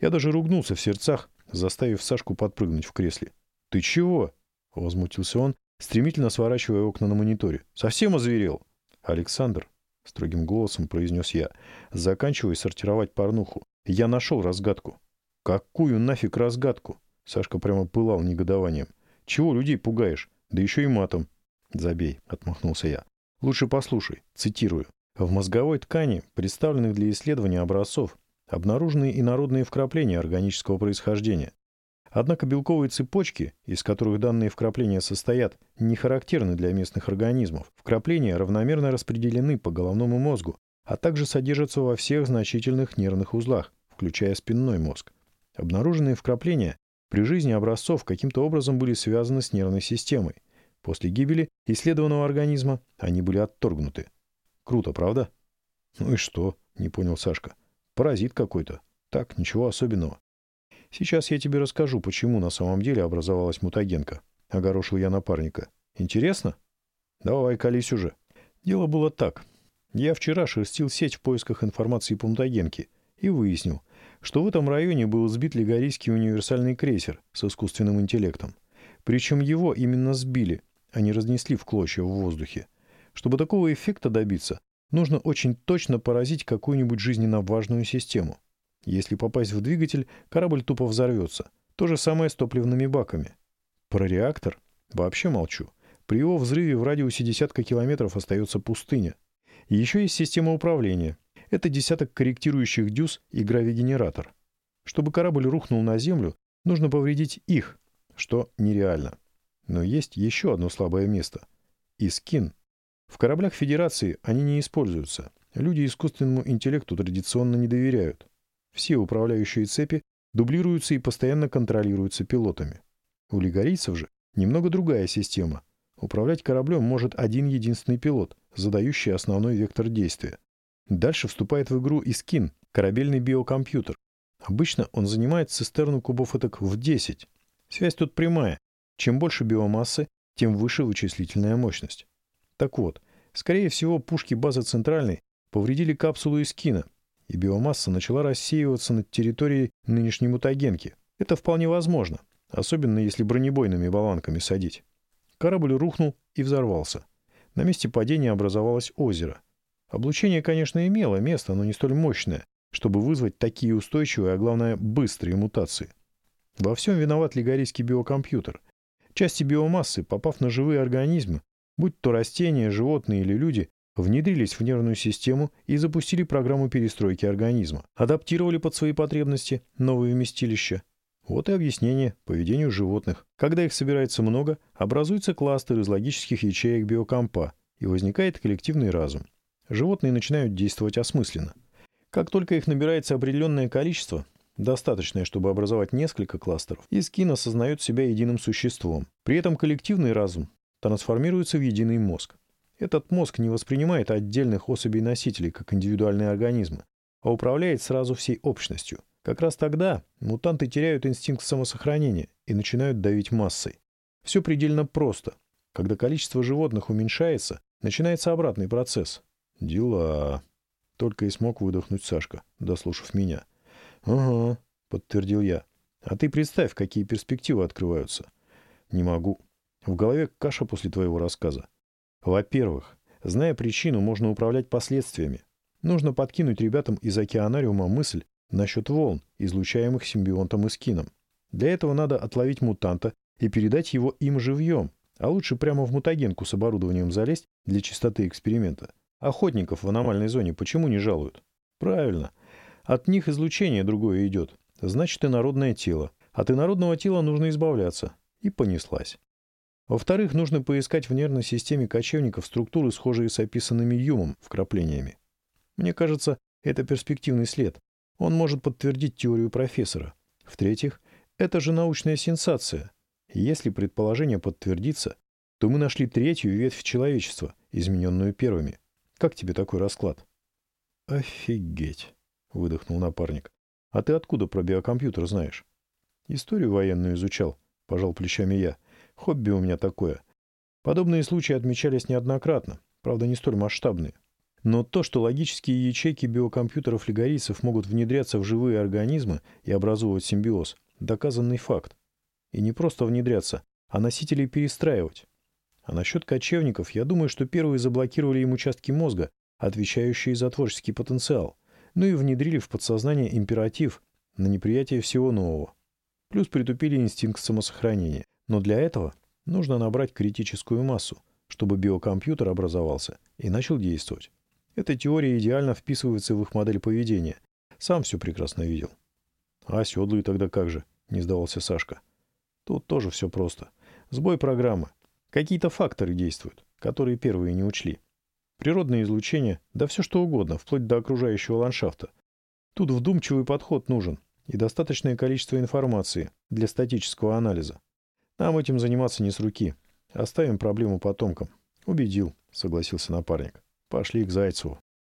Я даже ругнулся в сердцах, заставив Сашку подпрыгнуть в кресле. «Ты чего?» — возмутился он, стремительно сворачивая окна на мониторе. «Совсем озверел?» «Александр, — строгим голосом произнес я. «Заканчивай сортировать порнуху. Я нашел разгадку». «Какую нафиг разгадку?» Сашка прямо пылал негодованием. «Чего людей пугаешь? Да еще и матом». «Забей», — отмахнулся я. «Лучше послушай. Цитирую. В мозговой ткани, представленных для исследования образцов, обнаружены инородные вкрапления органического происхождения. Однако белковые цепочки, из которых данные вкрапления состоят, не характерны для местных организмов. Вкрапления равномерно распределены по головному мозгу, а также содержатся во всех значительных нервных узлах, включая спинной мозг. Обнаруженные вкрапления при жизни образцов каким-то образом были связаны с нервной системой. После гибели исследованного организма они были отторгнуты. Круто, правда? Ну и что? Не понял Сашка. Паразит какой-то. Так, ничего особенного. Сейчас я тебе расскажу, почему на самом деле образовалась мутагенка. Огорошил я напарника. Интересно? Давай, колись уже. Дело было так. Я вчера шерстил сеть в поисках информации по мутагенке и выяснил, что в этом районе был сбит лигарийский универсальный крейсер с искусственным интеллектом. Причем его именно сбили, а не разнесли в клочья в воздухе. Чтобы такого эффекта добиться, нужно очень точно поразить какую-нибудь жизненно важную систему. Если попасть в двигатель, корабль тупо взорвется. То же самое с топливными баками. Про реактор? Вообще молчу. При его взрыве в радиусе десятка километров остается пустыня. Еще есть система управления. Это десяток корректирующих дюз и гравигенератор. Чтобы корабль рухнул на Землю, нужно повредить их, что нереально. Но есть еще одно слабое место. Искин. В кораблях Федерации они не используются. Люди искусственному интеллекту традиционно не доверяют. Все управляющие цепи дублируются и постоянно контролируются пилотами. У лигорийцев же немного другая система. Управлять кораблем может один единственный пилот, задающий основной вектор действия. Дальше вступает в игру Искин, корабельный биокомпьютер. Обычно он занимает цистерну кубов этак в 10. Связь тут прямая. Чем больше биомассы, тем выше вычислительная мощность. Так вот, скорее всего, пушки базы центральной повредили капсулу Искина, и биомасса начала рассеиваться над территорией нынешней мутагенки. Это вполне возможно, особенно если бронебойными болванками садить. Корабль рухнул и взорвался. На месте падения образовалось озеро. Облучение, конечно, имело место, но не столь мощное, чтобы вызвать такие устойчивые, а главное, быстрые мутации. Во всем виноват лигарийский биокомпьютер. Части биомассы, попав на живые организмы, будь то растения, животные или люди, внедрились в нервную систему и запустили программу перестройки организма, адаптировали под свои потребности новые вместилища. Вот и объяснение поведению животных. Когда их собирается много, образуется кластер из логических ячеек биокомпа, и возникает коллективный разум. Животные начинают действовать осмысленно. Как только их набирается определенное количество, достаточное, чтобы образовать несколько кластеров, Искин осознает себя единым существом. При этом коллективный разум трансформируется в единый мозг. Этот мозг не воспринимает отдельных особей-носителей как индивидуальные организмы, а управляет сразу всей общностью. Как раз тогда мутанты теряют инстинкт самосохранения и начинают давить массой. Все предельно просто. Когда количество животных уменьшается, начинается обратный процесс. Дела. Только и смог выдохнуть Сашка, дослушав меня. «Ага», — подтвердил я. «А ты представь, какие перспективы открываются». «Не могу. В голове каша после твоего рассказа. Во-первых, зная причину, можно управлять последствиями. Нужно подкинуть ребятам из океанариума мысль насчет волн, излучаемых симбионтом и скином. Для этого надо отловить мутанта и передать его им живьем, а лучше прямо в мутагенку с оборудованием залезть для чистоты эксперимента. Охотников в аномальной зоне почему не жалуют? Правильно. От них излучение другое идет. Значит, и народное тело. От инородного тела нужно избавляться. И понеслась. Во-вторых, нужно поискать в нервной системе кочевников структуры, схожие с описанными Юмом вкраплениями. Мне кажется, это перспективный след. Он может подтвердить теорию профессора. В-третьих, это же научная сенсация. Если предположение подтвердится, то мы нашли третью ветвь человечества, измененную первыми. Как тебе такой расклад? Офигеть, выдохнул напарник. А ты откуда про биокомпьютер знаешь? Историю военную изучал, пожал плечами я. Хобби у меня такое. Подобные случаи отмечались неоднократно, правда, не столь масштабные. Но то, что логические ячейки биокомпьютеров лигорийцев могут внедряться в живые организмы и образовывать симбиоз, доказанный факт. И не просто внедряться, а носителей перестраивать. А насчет кочевников, я думаю, что первые заблокировали им участки мозга, отвечающие за творческий потенциал, ну и внедрили в подсознание императив на неприятие всего нового. Плюс притупили инстинкт самосохранения. Но для этого нужно набрать критическую массу, чтобы биокомпьютер образовался и начал действовать. Эта теория идеально вписывается в их модель поведения. Сам все прекрасно видел. А оседлые тогда как же? — не сдавался Сашка. «Тут тоже все просто. Сбой программы. Какие-то факторы действуют, которые первые не учли. Природное излучение, да все что угодно, вплоть до окружающего ландшафта. Тут вдумчивый подход нужен и достаточное количество информации для статического анализа. Нам этим заниматься не с руки. Оставим проблему потомкам. Убедил, согласился напарник. Пошли к Зайцеву.